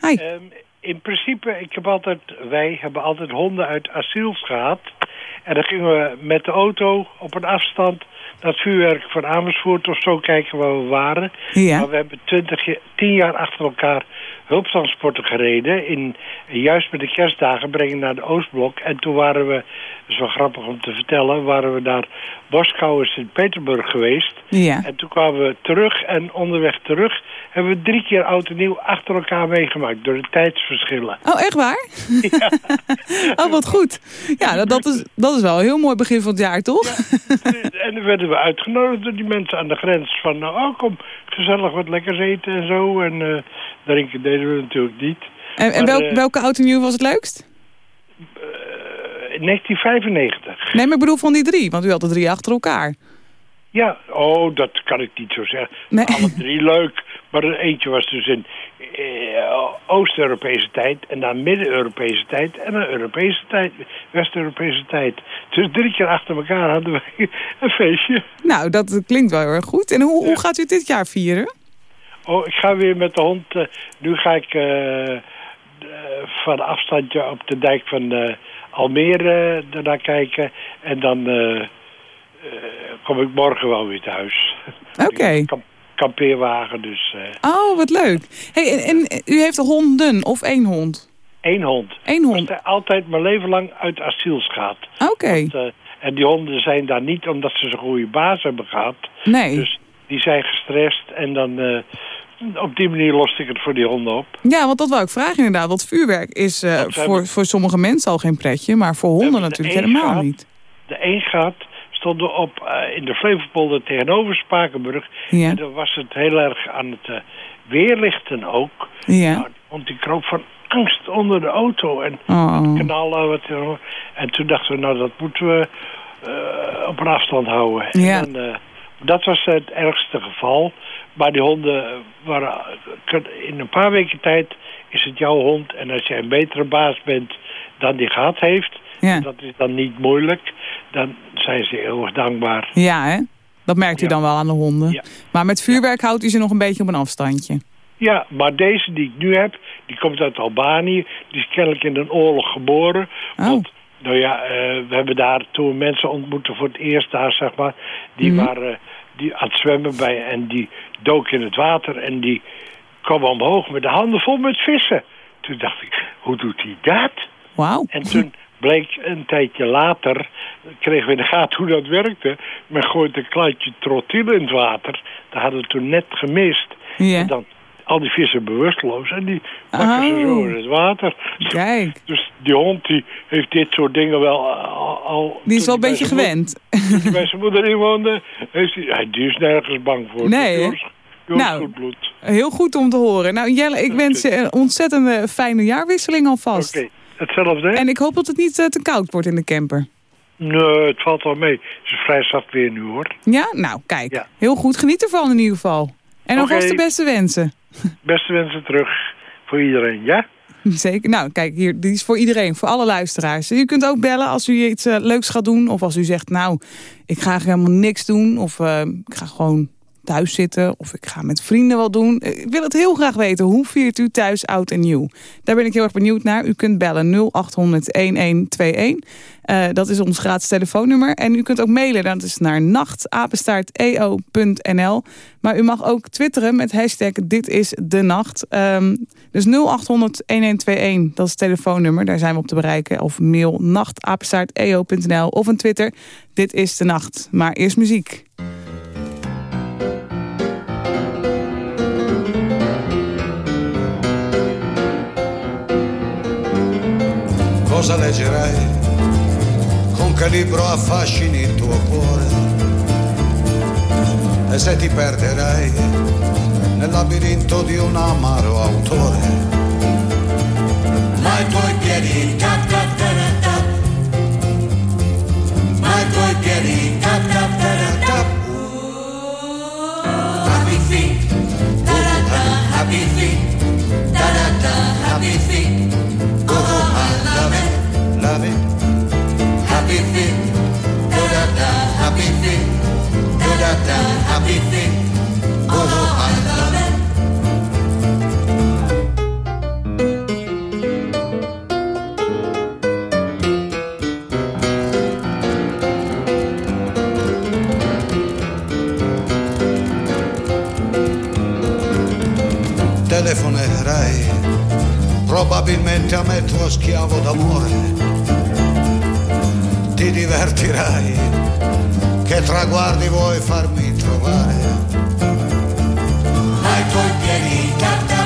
Speaker 3: Hi.
Speaker 15: Ehm, in principe, ik heb altijd, wij hebben altijd honden uit asiels gehad. En dan gingen we met de auto op een afstand naar het vuurwerk van Amersfoort of zo kijken waar we waren.
Speaker 3: Ja.
Speaker 15: Maar we hebben 20, jaar- 10 jaar achter elkaar hulptransporten gereden. In, juist met de kerstdagen brengen naar de Oostblok. En toen waren we, dat is wel grappig om te vertellen, waren we naar Moskou en Sint-Petersburg geweest.
Speaker 3: Ja.
Speaker 15: En toen kwamen we terug en onderweg terug hebben we drie keer oud en nieuw achter elkaar meegemaakt door de tijdsverschillen.
Speaker 3: Oh, echt waar? oh, wat goed. Ja, dat, dat, is, dat is wel een heel mooi begin van het jaar, toch?
Speaker 15: En dan werden we uitgenodigd door die mensen aan de grens van, nou, oh, kom gezellig wat lekkers eten en zo. En eh, drinken we natuurlijk niet.
Speaker 3: En, en welk,
Speaker 15: eh,
Speaker 3: welke oud en nieuw was het leukst?
Speaker 15: in 1995.
Speaker 3: Nee, maar ik bedoel van die drie. Want u had er drie achter elkaar.
Speaker 15: Ja, oh, dat kan ik niet zo zeggen.
Speaker 3: Nee.
Speaker 15: Alle drie leuk. Maar er eentje was dus in eh, Oost-Europese tijd en dan Midden-Europese tijd en een Europese tijd, West-Europese tijd. Dus drie keer achter elkaar hadden we een feestje.
Speaker 3: Nou, dat klinkt wel heel erg goed. En hoe, hoe gaat u dit jaar vieren?
Speaker 15: Oh, ik ga weer met de hond. eh, nu ga ik eh, van afstandje op de dijk van eh, Almere uh, daarna kijken. En dan kom ik morgen wel weer thuis.
Speaker 3: Oké.
Speaker 15: Kamp- kampeerwagen, dus
Speaker 3: Oh, wat leuk. Hey, en, en u heeft honden of één hond?
Speaker 15: één hond.
Speaker 3: Eén hond.
Speaker 15: Altijd mijn leven lang uit asiels gehad.
Speaker 3: Oké.
Speaker 15: En die honden zijn daar niet omdat ze zo'n goede baas hebben gehad.
Speaker 3: Nee.
Speaker 15: Dus die zijn gestrest en dan eh, op die manier loste ik het voor die honden op.
Speaker 3: Ja, want dat wou ik vragen inderdaad. Want vuurwerk is eh, voor, voor sommige mensen al geen pretje. Maar voor honden natuurlijk helemaal niet.
Speaker 15: De een gaat stonden op eh, in de Flevopolder tegenover Spakenburg.
Speaker 3: Ja.
Speaker 15: En dan was het heel erg aan het weerlichten ook.
Speaker 3: Ja.
Speaker 15: Nou, want die kroop van angst onder de auto. En
Speaker 3: Oh.
Speaker 15: knallen. Wat, en toen dachten we, nou dat moeten we op een afstand houden. En
Speaker 3: Ja.
Speaker 15: dan, eh, dat was het ergste geval. Maar die honden waren... In een paar weken tijd is het jouw hond. En als jij een betere baas bent dan die gehad heeft...
Speaker 3: Ja.
Speaker 15: dat is dan niet moeilijk. Dan zijn ze heel erg dankbaar.
Speaker 3: Ja, hè? Dat merkt u dan wel aan de honden. Maar met vuurwerk houdt u ze nog een beetje op een afstandje.
Speaker 15: Ja, maar deze die ik nu heb, die komt uit Albanië. Die is kennelijk in een oorlog geboren.
Speaker 3: Oh.
Speaker 15: Want, nou ja, eh, we hebben daar toen mensen ontmoeten voor het eerst daar, zeg maar. Die
Speaker 3: Mhm.
Speaker 15: waren die aan het zwemmen bij en die dook in het water. En die kwam omhoog met de handen vol met vissen. Toen dacht ik, hoe doet hij dat?
Speaker 3: Wauw.
Speaker 15: En toen bleek een tijdje later, kregen we in de gaten hoe dat werkte. Men gooit een kluitje trotille in het water. Dat hadden we toen net gemist.
Speaker 3: Ja.
Speaker 15: En dan al die vissen bewusteloos en die pakken ze zo
Speaker 3: Oh.
Speaker 15: in het water.
Speaker 3: Kijk.
Speaker 15: Dus die hond die heeft dit soort dingen wel al...
Speaker 3: Die is wel een beetje gewend.
Speaker 15: moeder- Toen bij zijn moeder inwoonde, heeft hij, hij, die is nergens bang voor.
Speaker 3: Nee, Nou.
Speaker 15: goed.
Speaker 3: Heel goed om te horen. Nou Jelle, ik wens je een ontzettende fijne jaarwisseling alvast.
Speaker 15: Oké, hetzelfde.
Speaker 3: En ik hoop dat het niet eh, te koud wordt in de camper.
Speaker 15: Nee, het valt wel mee. Het is vrij zacht weer nu hoor.
Speaker 3: Ja? Nou, kijk. Heel goed. Geniet ervan in ieder geval. En alvast
Speaker 15: Oké.
Speaker 3: de beste wensen.
Speaker 15: Beste wensen terug voor iedereen, ja?
Speaker 3: Zeker. Nou, kijk, hier, die is voor iedereen, voor alle luisteraars. U kunt ook bellen als u iets eh, leuks gaat doen. Of als u zegt, nou, ik ga helemaal niks doen. Of eh, ik ga gewoon thuis zitten of ik ga met vrienden wat doen. Eh, Ik wil het heel graag weten. Hoe viert u thuis oud en nieuw? Daar ben ik heel erg benieuwd naar. U kunt bellen 0800 1121. Eh, dat is ons gratis telefoonnummer. En u kunt ook mailen. Dat is naar nachtapenstaarteo.nl. Maar u mag ook twitteren met hashtag dit is de nacht. Ehm, dus 0800 1121. Dat is het telefoonnummer. Daar zijn we op te bereiken. Of mail nachtapenstaarteo.nl. Of een Twitter. Dit is de nacht. Maar eerst muziek.
Speaker 16: Cosa leggerai? Con che libro affascini il tuo cuore? E se ti perderai nel labirinto di un amaro autore? Ma i tuoi piedi tap tap tap Ma i tuoi piedi tap tap tap tap Happy feet, da da, happy feet, happy feet. Oh, I love it. Telefonerai probabilmente a me tuo schiavo d'amore. Ti divertirai, che traguardi vuoi farmi trovare? Ai tuoi piedi, tap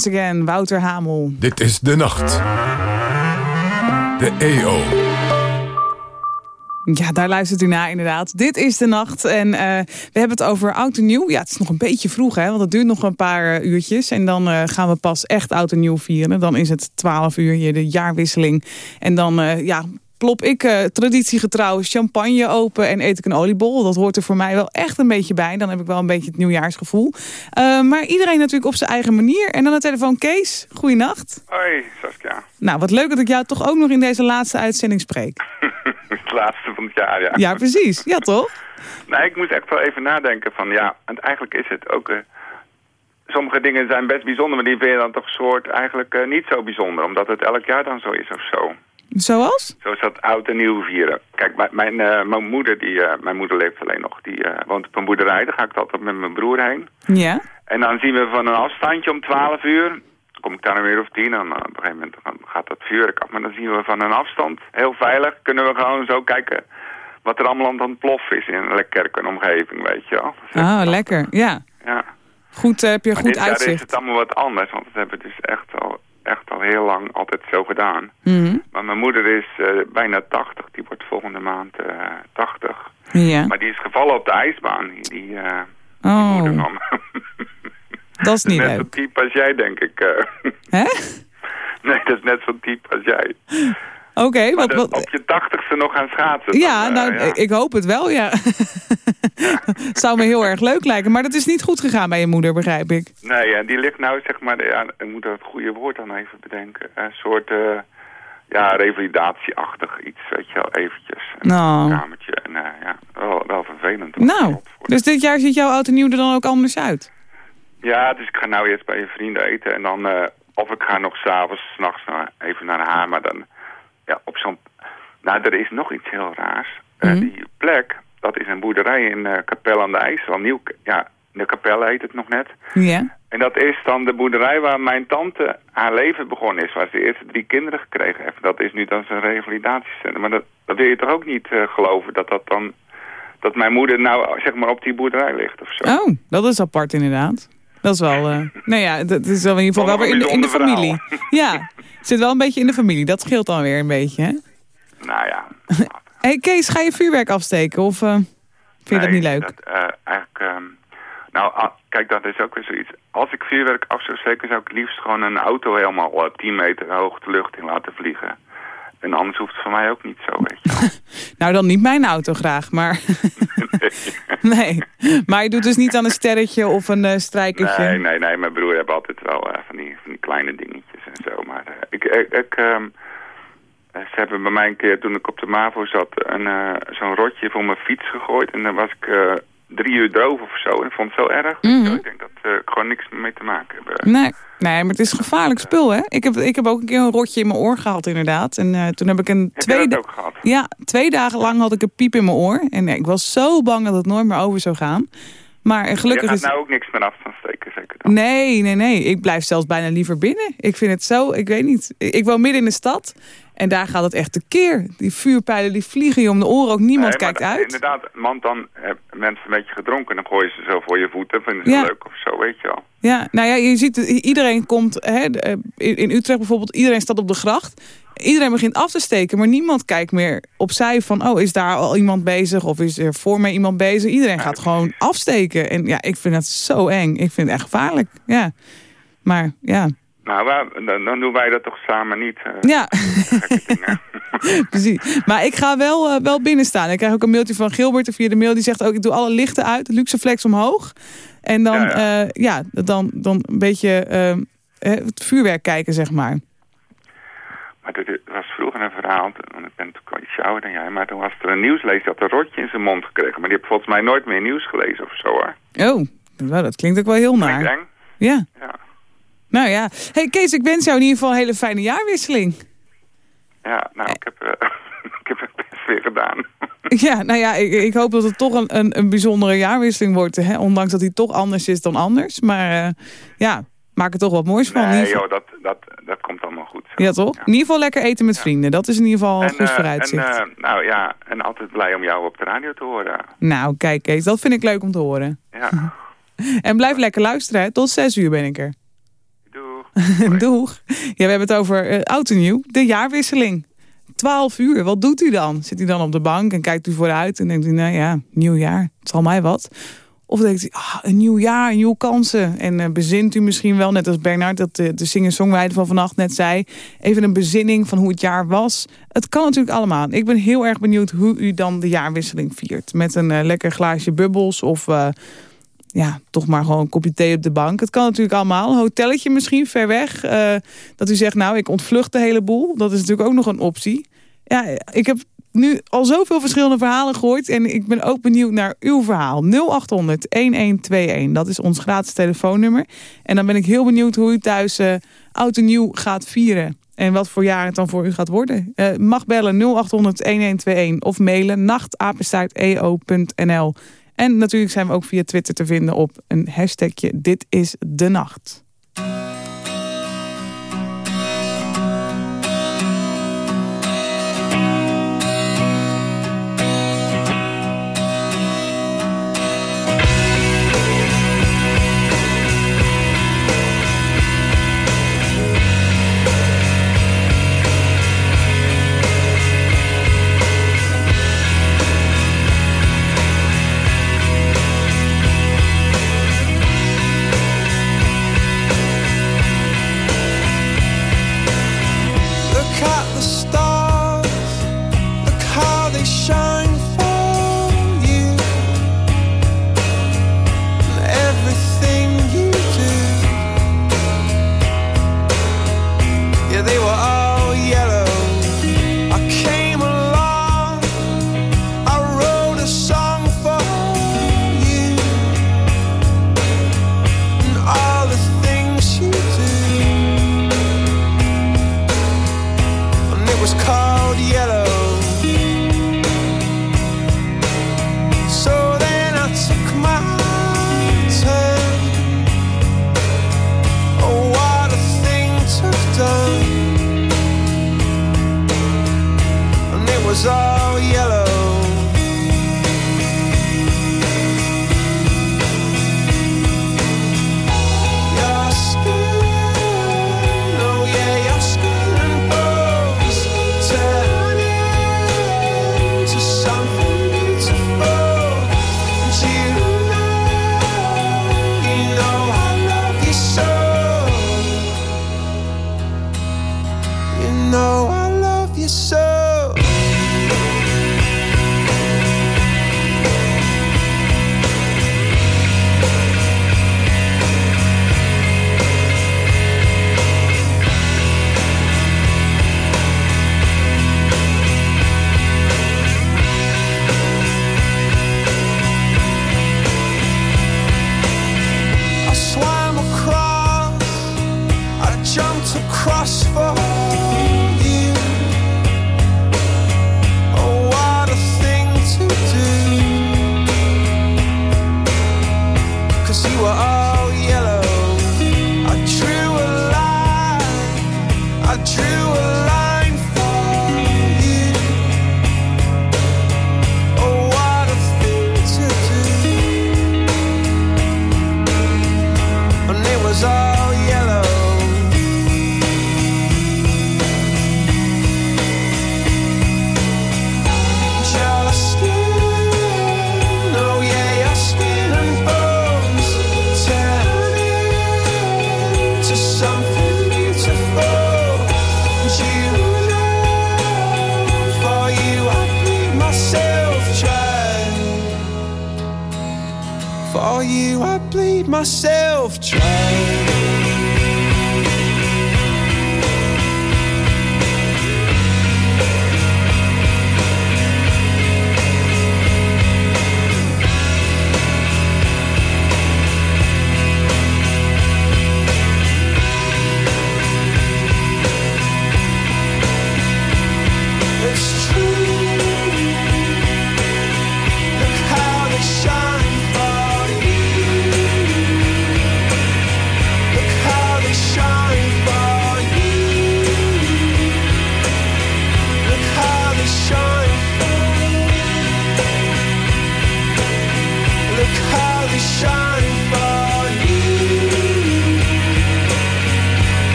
Speaker 17: once again,
Speaker 3: Wouter Hamel.
Speaker 2: Dit is De Nacht. De EO.
Speaker 3: Ja, daar luistert u naar inderdaad. Dit is de nacht en eh, we hebben het over oud en nieuw. Ja, het is nog een beetje vroeg, hè, want het duurt nog een paar eh, uurtjes. En dan eh, gaan we pas echt oud en nieuw vieren. Dan is het 12 uur hier, de jaarwisseling. En dan ja, plop ik eh, traditiegetrouw champagne open en eet ik een oliebol. Dat hoort er voor mij wel echt een beetje bij. Dan heb ik wel een beetje het nieuwjaarsgevoel. Eh, maar iedereen natuurlijk op zijn eigen manier. En dan de telefoon Kees. Goeienacht.
Speaker 18: Hoi, Saskia.
Speaker 3: Nou, wat leuk dat ik jou toch ook nog in deze laatste uitzending spreek.
Speaker 18: Het laatste van het jaar, ja.
Speaker 3: Ja, precies. Ja, toch?
Speaker 18: Nee, ik moest echt wel even nadenken van, ja, en eigenlijk is het ook... eh, sommige dingen zijn best bijzonder, maar die vind je dan toch soort eigenlijk niet zo bijzonder. Omdat het elk jaar dan zo is of zo.
Speaker 3: Zoals?
Speaker 18: Zoals dat oud en nieuw vieren. Kijk, mijn, mijn, eh, mijn moeder, die, eh, mijn moeder leeft alleen nog, die eh, woont op een boerderij. Daar ga ik altijd met mijn broer heen.
Speaker 3: Ja.
Speaker 18: En dan zien we van een afstandje om 12 uur, dan kom ik daar een uur of tien en op een gegeven moment gaat dat vuurwerk af. Maar dan zien we van een afstand, heel veilig, kunnen we gewoon zo kijken wat er allemaal aan het ploffen is in Lekkerk en omgeving, weet je wel.
Speaker 3: Ah, lekker. Ja.
Speaker 18: Ja.
Speaker 3: Goed, heb je
Speaker 18: Maar
Speaker 3: goed
Speaker 18: dit jaar is
Speaker 3: uitzicht.
Speaker 18: het allemaal wat anders, want dat hebben we dus echt al, echt al heel lang altijd zo gedaan.
Speaker 3: Mhm.
Speaker 18: Maar mijn moeder is eh, bijna 80, die wordt volgende maand eh 80.
Speaker 3: Ja.
Speaker 18: Maar die is gevallen op de ijsbaan. Die, die, eh,
Speaker 3: Oh,
Speaker 18: moeder me.
Speaker 3: dat is niet
Speaker 18: net
Speaker 3: leuk.
Speaker 18: zo'n type als jij, denk ik.
Speaker 3: Hè?
Speaker 18: Nee, dat is net zo'n type als jij.
Speaker 3: Oké,
Speaker 18: Maar
Speaker 3: wat...
Speaker 18: dat
Speaker 3: wat...
Speaker 18: op je tachtigste nog gaan schaatsen.
Speaker 3: Ja,
Speaker 18: dan,
Speaker 3: nou,
Speaker 18: eh, ja.
Speaker 3: ik hoop het wel, ja. Zou me heel erg leuk lijken. Maar dat is niet goed gegaan bij je moeder, begrijp ik.
Speaker 18: Nee, ja, die ligt nou, zeg maar, ja, ik moet het goede woord dan even bedenken. Een soort, eh, ja, revalidatieachtig iets, weet je wel, eventjes. Een
Speaker 3: Nou.
Speaker 18: kamertje, en eh, ja, wel, wel vervelend.
Speaker 3: Nou, dus dit jaar ziet jouw oud en nieuw er dan ook anders uit?
Speaker 18: Ja, dus ik ga nou eerst bij je vrienden eten en dan, of ik ga nog s'avonds, s'nachts even naar haar, maar dan, ja, op zo'n, nou, er is nog iets heel raars. Eh,
Speaker 3: Mhm.
Speaker 18: die plek, dat is een boerderij in eh Kapel aan de IJssel, nieuw, ja, de Kapel heet het nog net.
Speaker 3: Ja.
Speaker 18: En dat is dan de boerderij waar mijn tante haar leven begonnen is. Waar ze de eerste drie kinderen gekregen heeft. Dat is nu dan zijn revalidatiecentrum. Maar dat, dat wil je toch ook niet eh, geloven dat dat dan... Dat mijn moeder nou zeg maar op die boerderij ligt of zo.
Speaker 3: Oh, dat is apart inderdaad. Dat is wel... eh nou ja, dat is wel in ieder geval wel weer in de, in de familie. Ja, zit wel een beetje in de familie. Dat scheelt dan weer een beetje, hè?
Speaker 18: Nou ja.
Speaker 3: hey Kees, ga je vuurwerk afsteken? Of eh, vind je dat niet leuk?
Speaker 18: dat, eh, eigenlijk, ehm, nou, ah, kijk, dat is ook weer zoiets. Als ik vuurwerk af zou steken, zou ik liefst gewoon een auto helemaal eh, 10 meter hoog de lucht in laten vliegen. En anders hoeft het voor mij ook niet zo, weet je.
Speaker 3: Nou, dan niet mijn auto graag, maar... nee. Maar je doet dus niet aan een sterretje of een eh, strijkertje?
Speaker 18: Nee, nee, nee. Mijn broer heeft altijd wel eh, van, die, van die kleine dingetjes en zo. Maar eh, ik, ik, ik, ehm, eh, ze hebben bij mij een keer, toen ik op de MAVO zat, een, zo'n rotje voor mijn fiets gegooid. En dan was ik drie uur droog of zo. En ik vond het zo erg.
Speaker 3: Mhm.
Speaker 18: Ik denk dat eh, ik gooi gewoon niks mee te maken hebben.
Speaker 3: Nee, nee, maar het is gevaarlijk spul, hè? Ik heb, ik heb ook een keer een rotje in mijn oor gehad, inderdaad. En eh, toen heb ik een
Speaker 18: Heb
Speaker 3: twee...
Speaker 18: ook gehad?
Speaker 3: Ja, twee dagen lang had ik een piep in mijn oor. En eh, ik was zo bang dat het nooit meer over zou gaan. Maar eh,
Speaker 18: Je
Speaker 3: gelukkig
Speaker 18: gaat
Speaker 3: is...
Speaker 18: nou ook niks meer afstand steken, zeker?
Speaker 3: Nee, nee, nee. Ik blijf zelfs bijna liever binnen. Ik vind het zo, ik weet niet. Ik woon midden in de stad. En daar gaat het echt tekeer. Die vuurpijlen die vliegen je om de oren. Ook niemand
Speaker 18: Nee,
Speaker 3: kijkt uit.
Speaker 18: Inderdaad, want dan hebben mensen een beetje gedronken... en dan gooien ze zo voor je voeten. Vinden ze
Speaker 3: Ja.
Speaker 18: leuk of zo, weet je wel.
Speaker 3: Ja, nou ja, je ziet, iedereen komt, hè, eh, in Utrecht bijvoorbeeld, iedereen staat op de gracht. Iedereen begint af te steken, maar niemand kijkt meer opzij van, oh, is daar al iemand bezig of is er voor mij iemand bezig? Iedereen gaat gewoon afsteken. En ja, ik vind dat zo eng. Ik vind het echt gevaarlijk. Ja, maar ja,
Speaker 18: Nou, dan, doen wij dat toch samen niet. eh,
Speaker 3: ja. Precies. Maar ik ga wel, eh, wel binnen staan. Ik krijg ook een mailtje van Gilbert via de mail. Die zegt ook, ik doe alle lichten uit. Luxe flex omhoog. En dan, ja, ja, dan, dan een beetje eh, eh, het vuurwerk kijken, zeg maar.
Speaker 18: Maar dit dit was vroeger een verhaal, want ik ben natuurlijk wel iets ouder dan jij, maar toen was er een nieuwslezer die had een rotje in zijn mond gekregen. Maar die heeft volgens mij nooit meer nieuws gelezen of zo hoor.
Speaker 3: Oh, nou, dat klinkt ook wel heel naar.
Speaker 18: eng.
Speaker 3: Ja. Nou ja. hey Kees, ik wens jou in ieder geval een hele fijne jaarwisseling.
Speaker 18: Ja, nou, ik heb, eh, ik heb weer gedaan.
Speaker 3: Ja, nou ja, ik, ik hoop dat het toch een, een, een bijzondere jaarwisseling wordt. Hè? Ondanks dat hij toch anders is dan anders. Maar eh, ja, maak er toch wat moois van.
Speaker 18: Nee joh, dat, dat, dat komt allemaal goed. zo.
Speaker 3: Ja, toch? In ieder geval lekker eten met vrienden. Dat is in ieder geval een goed
Speaker 18: eh,
Speaker 3: vooruitzicht.
Speaker 18: en, eh, nou ja, en altijd blij om jou op de radio te horen.
Speaker 3: nou, kijk Kees, dat vind ik leuk om te horen.
Speaker 18: Ja.
Speaker 3: En blijf lekker luisteren. Hè? Tot zes uur ben ik er. Doeg. Doeg. Ja, we hebben het over eh, oud en nieuw. De jaarwisseling. 12 uur, wat doet u dan? Zit u dan op de bank en kijkt u vooruit en denkt u, nou ja, nieuw jaar, het zal mij wat. Of denkt u, ah, een nieuw jaar, nieuwe kansen. En eh, bezint u misschien wel, net als Bernard, dat de, de singer-songwriter van vannacht net zei, even een bezinning van hoe het jaar was. Het kan natuurlijk allemaal. Ik ben heel erg benieuwd hoe u dan de jaarwisseling viert. Met een eh, lekker glaasje bubbels of... eh, ja, toch maar gewoon een kopje thee op de bank. Het kan natuurlijk allemaal. Hotelletje misschien ver weg. eh, dat u zegt, nou, ik ontvlucht de hele boel. Dat is natuurlijk ook nog een optie. Ja, ik heb nu al zoveel verschillende verhalen gehoord. En ik ben ook benieuwd naar uw verhaal. 0800-1121. Dat is ons gratis telefoonnummer. En dan ben ik heel benieuwd hoe u thuis eh, oud en nieuw gaat vieren. En wat voor jaar het dan voor u gaat worden. Eh, mag bellen 0800-1121 of mailen nachtapenstaarteo.nl. En natuurlijk zijn we ook via Twitter te vinden op een hashtagje Dit is de Nacht.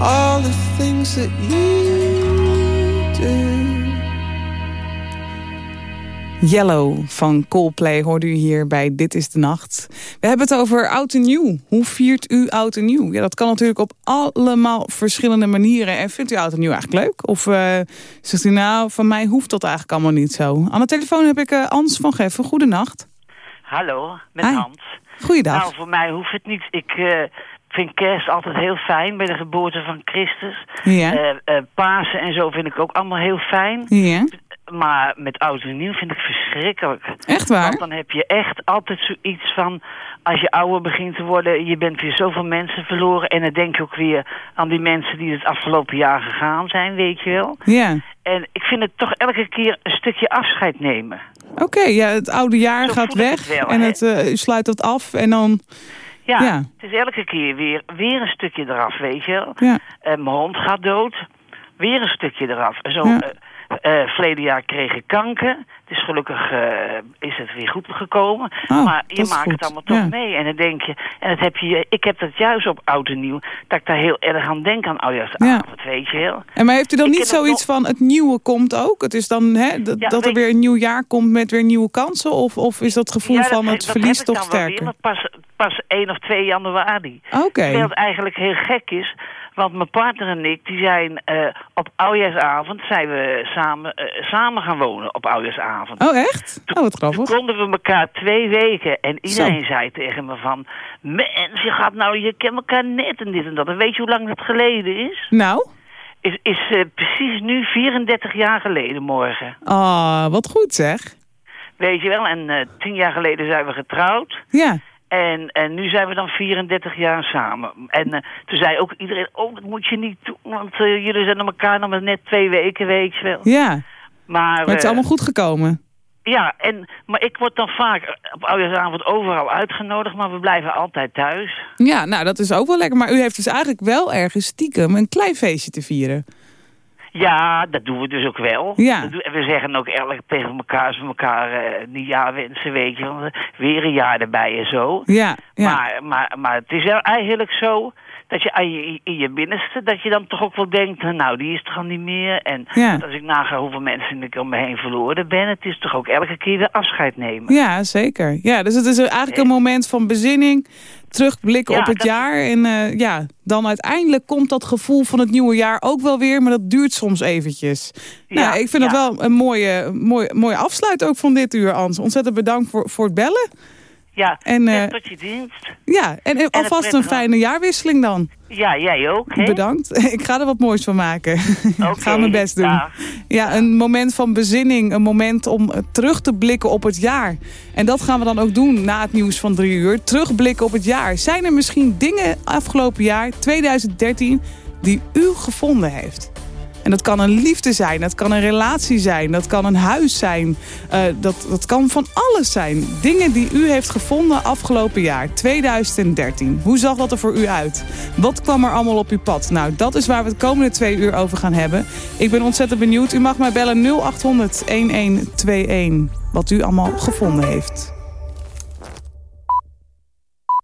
Speaker 6: All the things that you do.
Speaker 3: Yellow van Coldplay hoorde u hier bij Dit is de Nacht. We hebben het over oud en nieuw. Hoe viert u oud en nieuw? Ja, dat kan natuurlijk op allemaal verschillende manieren. En vindt u oud en nieuw eigenlijk leuk? Of eh, zegt u nou, van mij hoeft dat eigenlijk allemaal niet zo. Aan de telefoon heb ik eh Ans van Geffen. Goedenacht.
Speaker 19: Hallo, met. Hans.
Speaker 3: Goeiedag.
Speaker 19: Nou, voor mij hoeft het niet. Ik eh, vind kerst altijd heel fijn bij de geboorte van Christus.
Speaker 3: Ja.
Speaker 19: Eh, Pasen en zo vind ik ook allemaal heel fijn.
Speaker 3: Ja.
Speaker 19: Maar met oud en nieuw vind ik verschrikkelijk.
Speaker 3: Echt waar?
Speaker 19: Want dan heb je echt altijd zoiets van... als je ouder begint te worden... je bent weer zoveel mensen verloren... en dan denk je ook weer aan die mensen die het afgelopen jaar gegaan zijn, weet je wel.
Speaker 3: Ja.
Speaker 19: En ik vind het toch elke keer een stukje afscheid nemen.
Speaker 3: Oké, ja, het oude jaar
Speaker 19: Zo
Speaker 3: gaat weg.
Speaker 19: het wel,
Speaker 3: en het, eh, u sluit dat af en dan...
Speaker 19: Ja,
Speaker 3: Ja.
Speaker 19: het is elke keer weer, weer een stukje eraf, weet je wel.
Speaker 3: Ja.
Speaker 19: En mijn hond gaat dood, weer een stukje eraf. Zo,
Speaker 3: Ja.
Speaker 19: Eh, verleden jaar kreeg ik kanker. Dus gelukkig eh, is het weer goed gekomen.
Speaker 3: Oh,
Speaker 19: maar je maakt
Speaker 3: goed.
Speaker 19: het allemaal toch
Speaker 3: Ja.
Speaker 19: mee. En dan denk je, en dat heb je, ik heb dat juist op oud en nieuw, dat ik daar heel erg aan denk aan oudjaarsavond, weet je wel.
Speaker 3: En maar heeft u dan
Speaker 19: Ik
Speaker 3: niet zoiets van het nieuwe komt ook? Het is dan hè, dat,
Speaker 19: Ja,
Speaker 3: dat er weer een nieuw jaar komt met weer nieuwe kansen? Of, of is dat gevoel
Speaker 19: Ja, dat
Speaker 3: van het
Speaker 19: dat
Speaker 3: verlies toch
Speaker 19: wel weer,
Speaker 3: sterker?
Speaker 19: maar pas, pas 1 of 2 januari.
Speaker 3: Oké.
Speaker 19: Terwijl het eigenlijk heel gek is. Want mijn partner en ik, die zijn eh, op oudjaarsavond, zijn we samen, eh, samen gaan wonen op oudjaarsavond.
Speaker 3: Oh echt? Oh wat
Speaker 19: Toen
Speaker 3: grappig.
Speaker 19: konden we elkaar twee weken en iedereen
Speaker 3: Zo.
Speaker 19: zei tegen me van... Mens, je gaat nou, je kent elkaar net en dit en dat. En weet je hoe lang dat geleden is?
Speaker 3: Nou?
Speaker 19: Is, is eh, precies nu 34 jaar geleden morgen.
Speaker 3: Ah, wat goed zeg.
Speaker 19: Weet je wel, en tien jaar geleden zijn we getrouwd.
Speaker 3: Ja.
Speaker 19: En, en nu zijn we dan 34 jaar samen. En eh, toen zei ook iedereen, oh, dat moet je niet doen. Want eh, jullie zijn aan elkaar nog maar net twee weken, weet je wel.
Speaker 3: Ja.
Speaker 19: Maar,
Speaker 3: Maar het is
Speaker 19: eh,
Speaker 3: allemaal goed gekomen.
Speaker 19: Ja, en, maar ik word dan vaak op oudjaarsavond overal uitgenodigd, maar we blijven altijd thuis.
Speaker 3: Ja, nou dat is ook wel lekker. Maar u heeft dus eigenlijk wel ergens stiekem een klein feestje te vieren.
Speaker 19: Ja, dat doen we dus ook wel.
Speaker 3: Ja.
Speaker 19: Dat doen- en we zeggen ook elke tegen elkaar als we elkaar eh nieuwjaar wensen, weet je Weer een jaar erbij en zo.
Speaker 3: Ja, ja.
Speaker 19: Maar, maar, maar het is eigenlijk zo dat je aan je, in je binnenste, dat je dan toch ook wel denkt, nou die is toch al niet meer. En
Speaker 3: Ja.
Speaker 19: als ik naga hoeveel mensen ik om me heen verloren ben, het is toch ook elke keer weer afscheid nemen.
Speaker 3: Ja, zeker. Ja, dus het is eigenlijk een moment van bezinning, terugblikken
Speaker 19: Ja,
Speaker 3: op het
Speaker 19: dat-
Speaker 3: jaar. En eh, ja, dan uiteindelijk komt dat gevoel van het nieuwe jaar ook wel weer, maar dat duurt soms eventjes.
Speaker 19: Ja,
Speaker 3: nou, ik vind
Speaker 19: ja.
Speaker 3: dat wel een mooie, mooie, mooie afsluit ook van dit uur, Ans. Ontzettend bedankt voor, voor het bellen.
Speaker 19: Ja,
Speaker 3: En, eh,
Speaker 19: tot je dienst.
Speaker 3: Ja, en, alvast een fijne jaarwisseling dan.
Speaker 19: Ja, jij ook. Hè?
Speaker 3: Bedankt. Ik ga er wat moois van maken. ik
Speaker 19: Oké,
Speaker 3: ga mijn best doen.
Speaker 19: dag.
Speaker 3: Ja, een moment van bezinning. Een moment om terug te blikken op het jaar. En dat gaan we dan ook doen na het nieuws van drie uur. Terugblikken op het jaar. Zijn er misschien dingen afgelopen jaar, 2013, die u gevonden heeft? En dat kan een liefde zijn, dat kan een relatie zijn, dat kan een huis zijn. Eh, dat, dat kan van alles zijn. Dingen die u heeft gevonden afgelopen jaar, 2013. Hoe zag dat er voor u uit? Wat kwam er allemaal op uw pad? Nou, dat is waar we het komende twee uur over gaan hebben. Ik ben ontzettend benieuwd. U mag mij bellen 0800 1121 wat u allemaal gevonden heeft.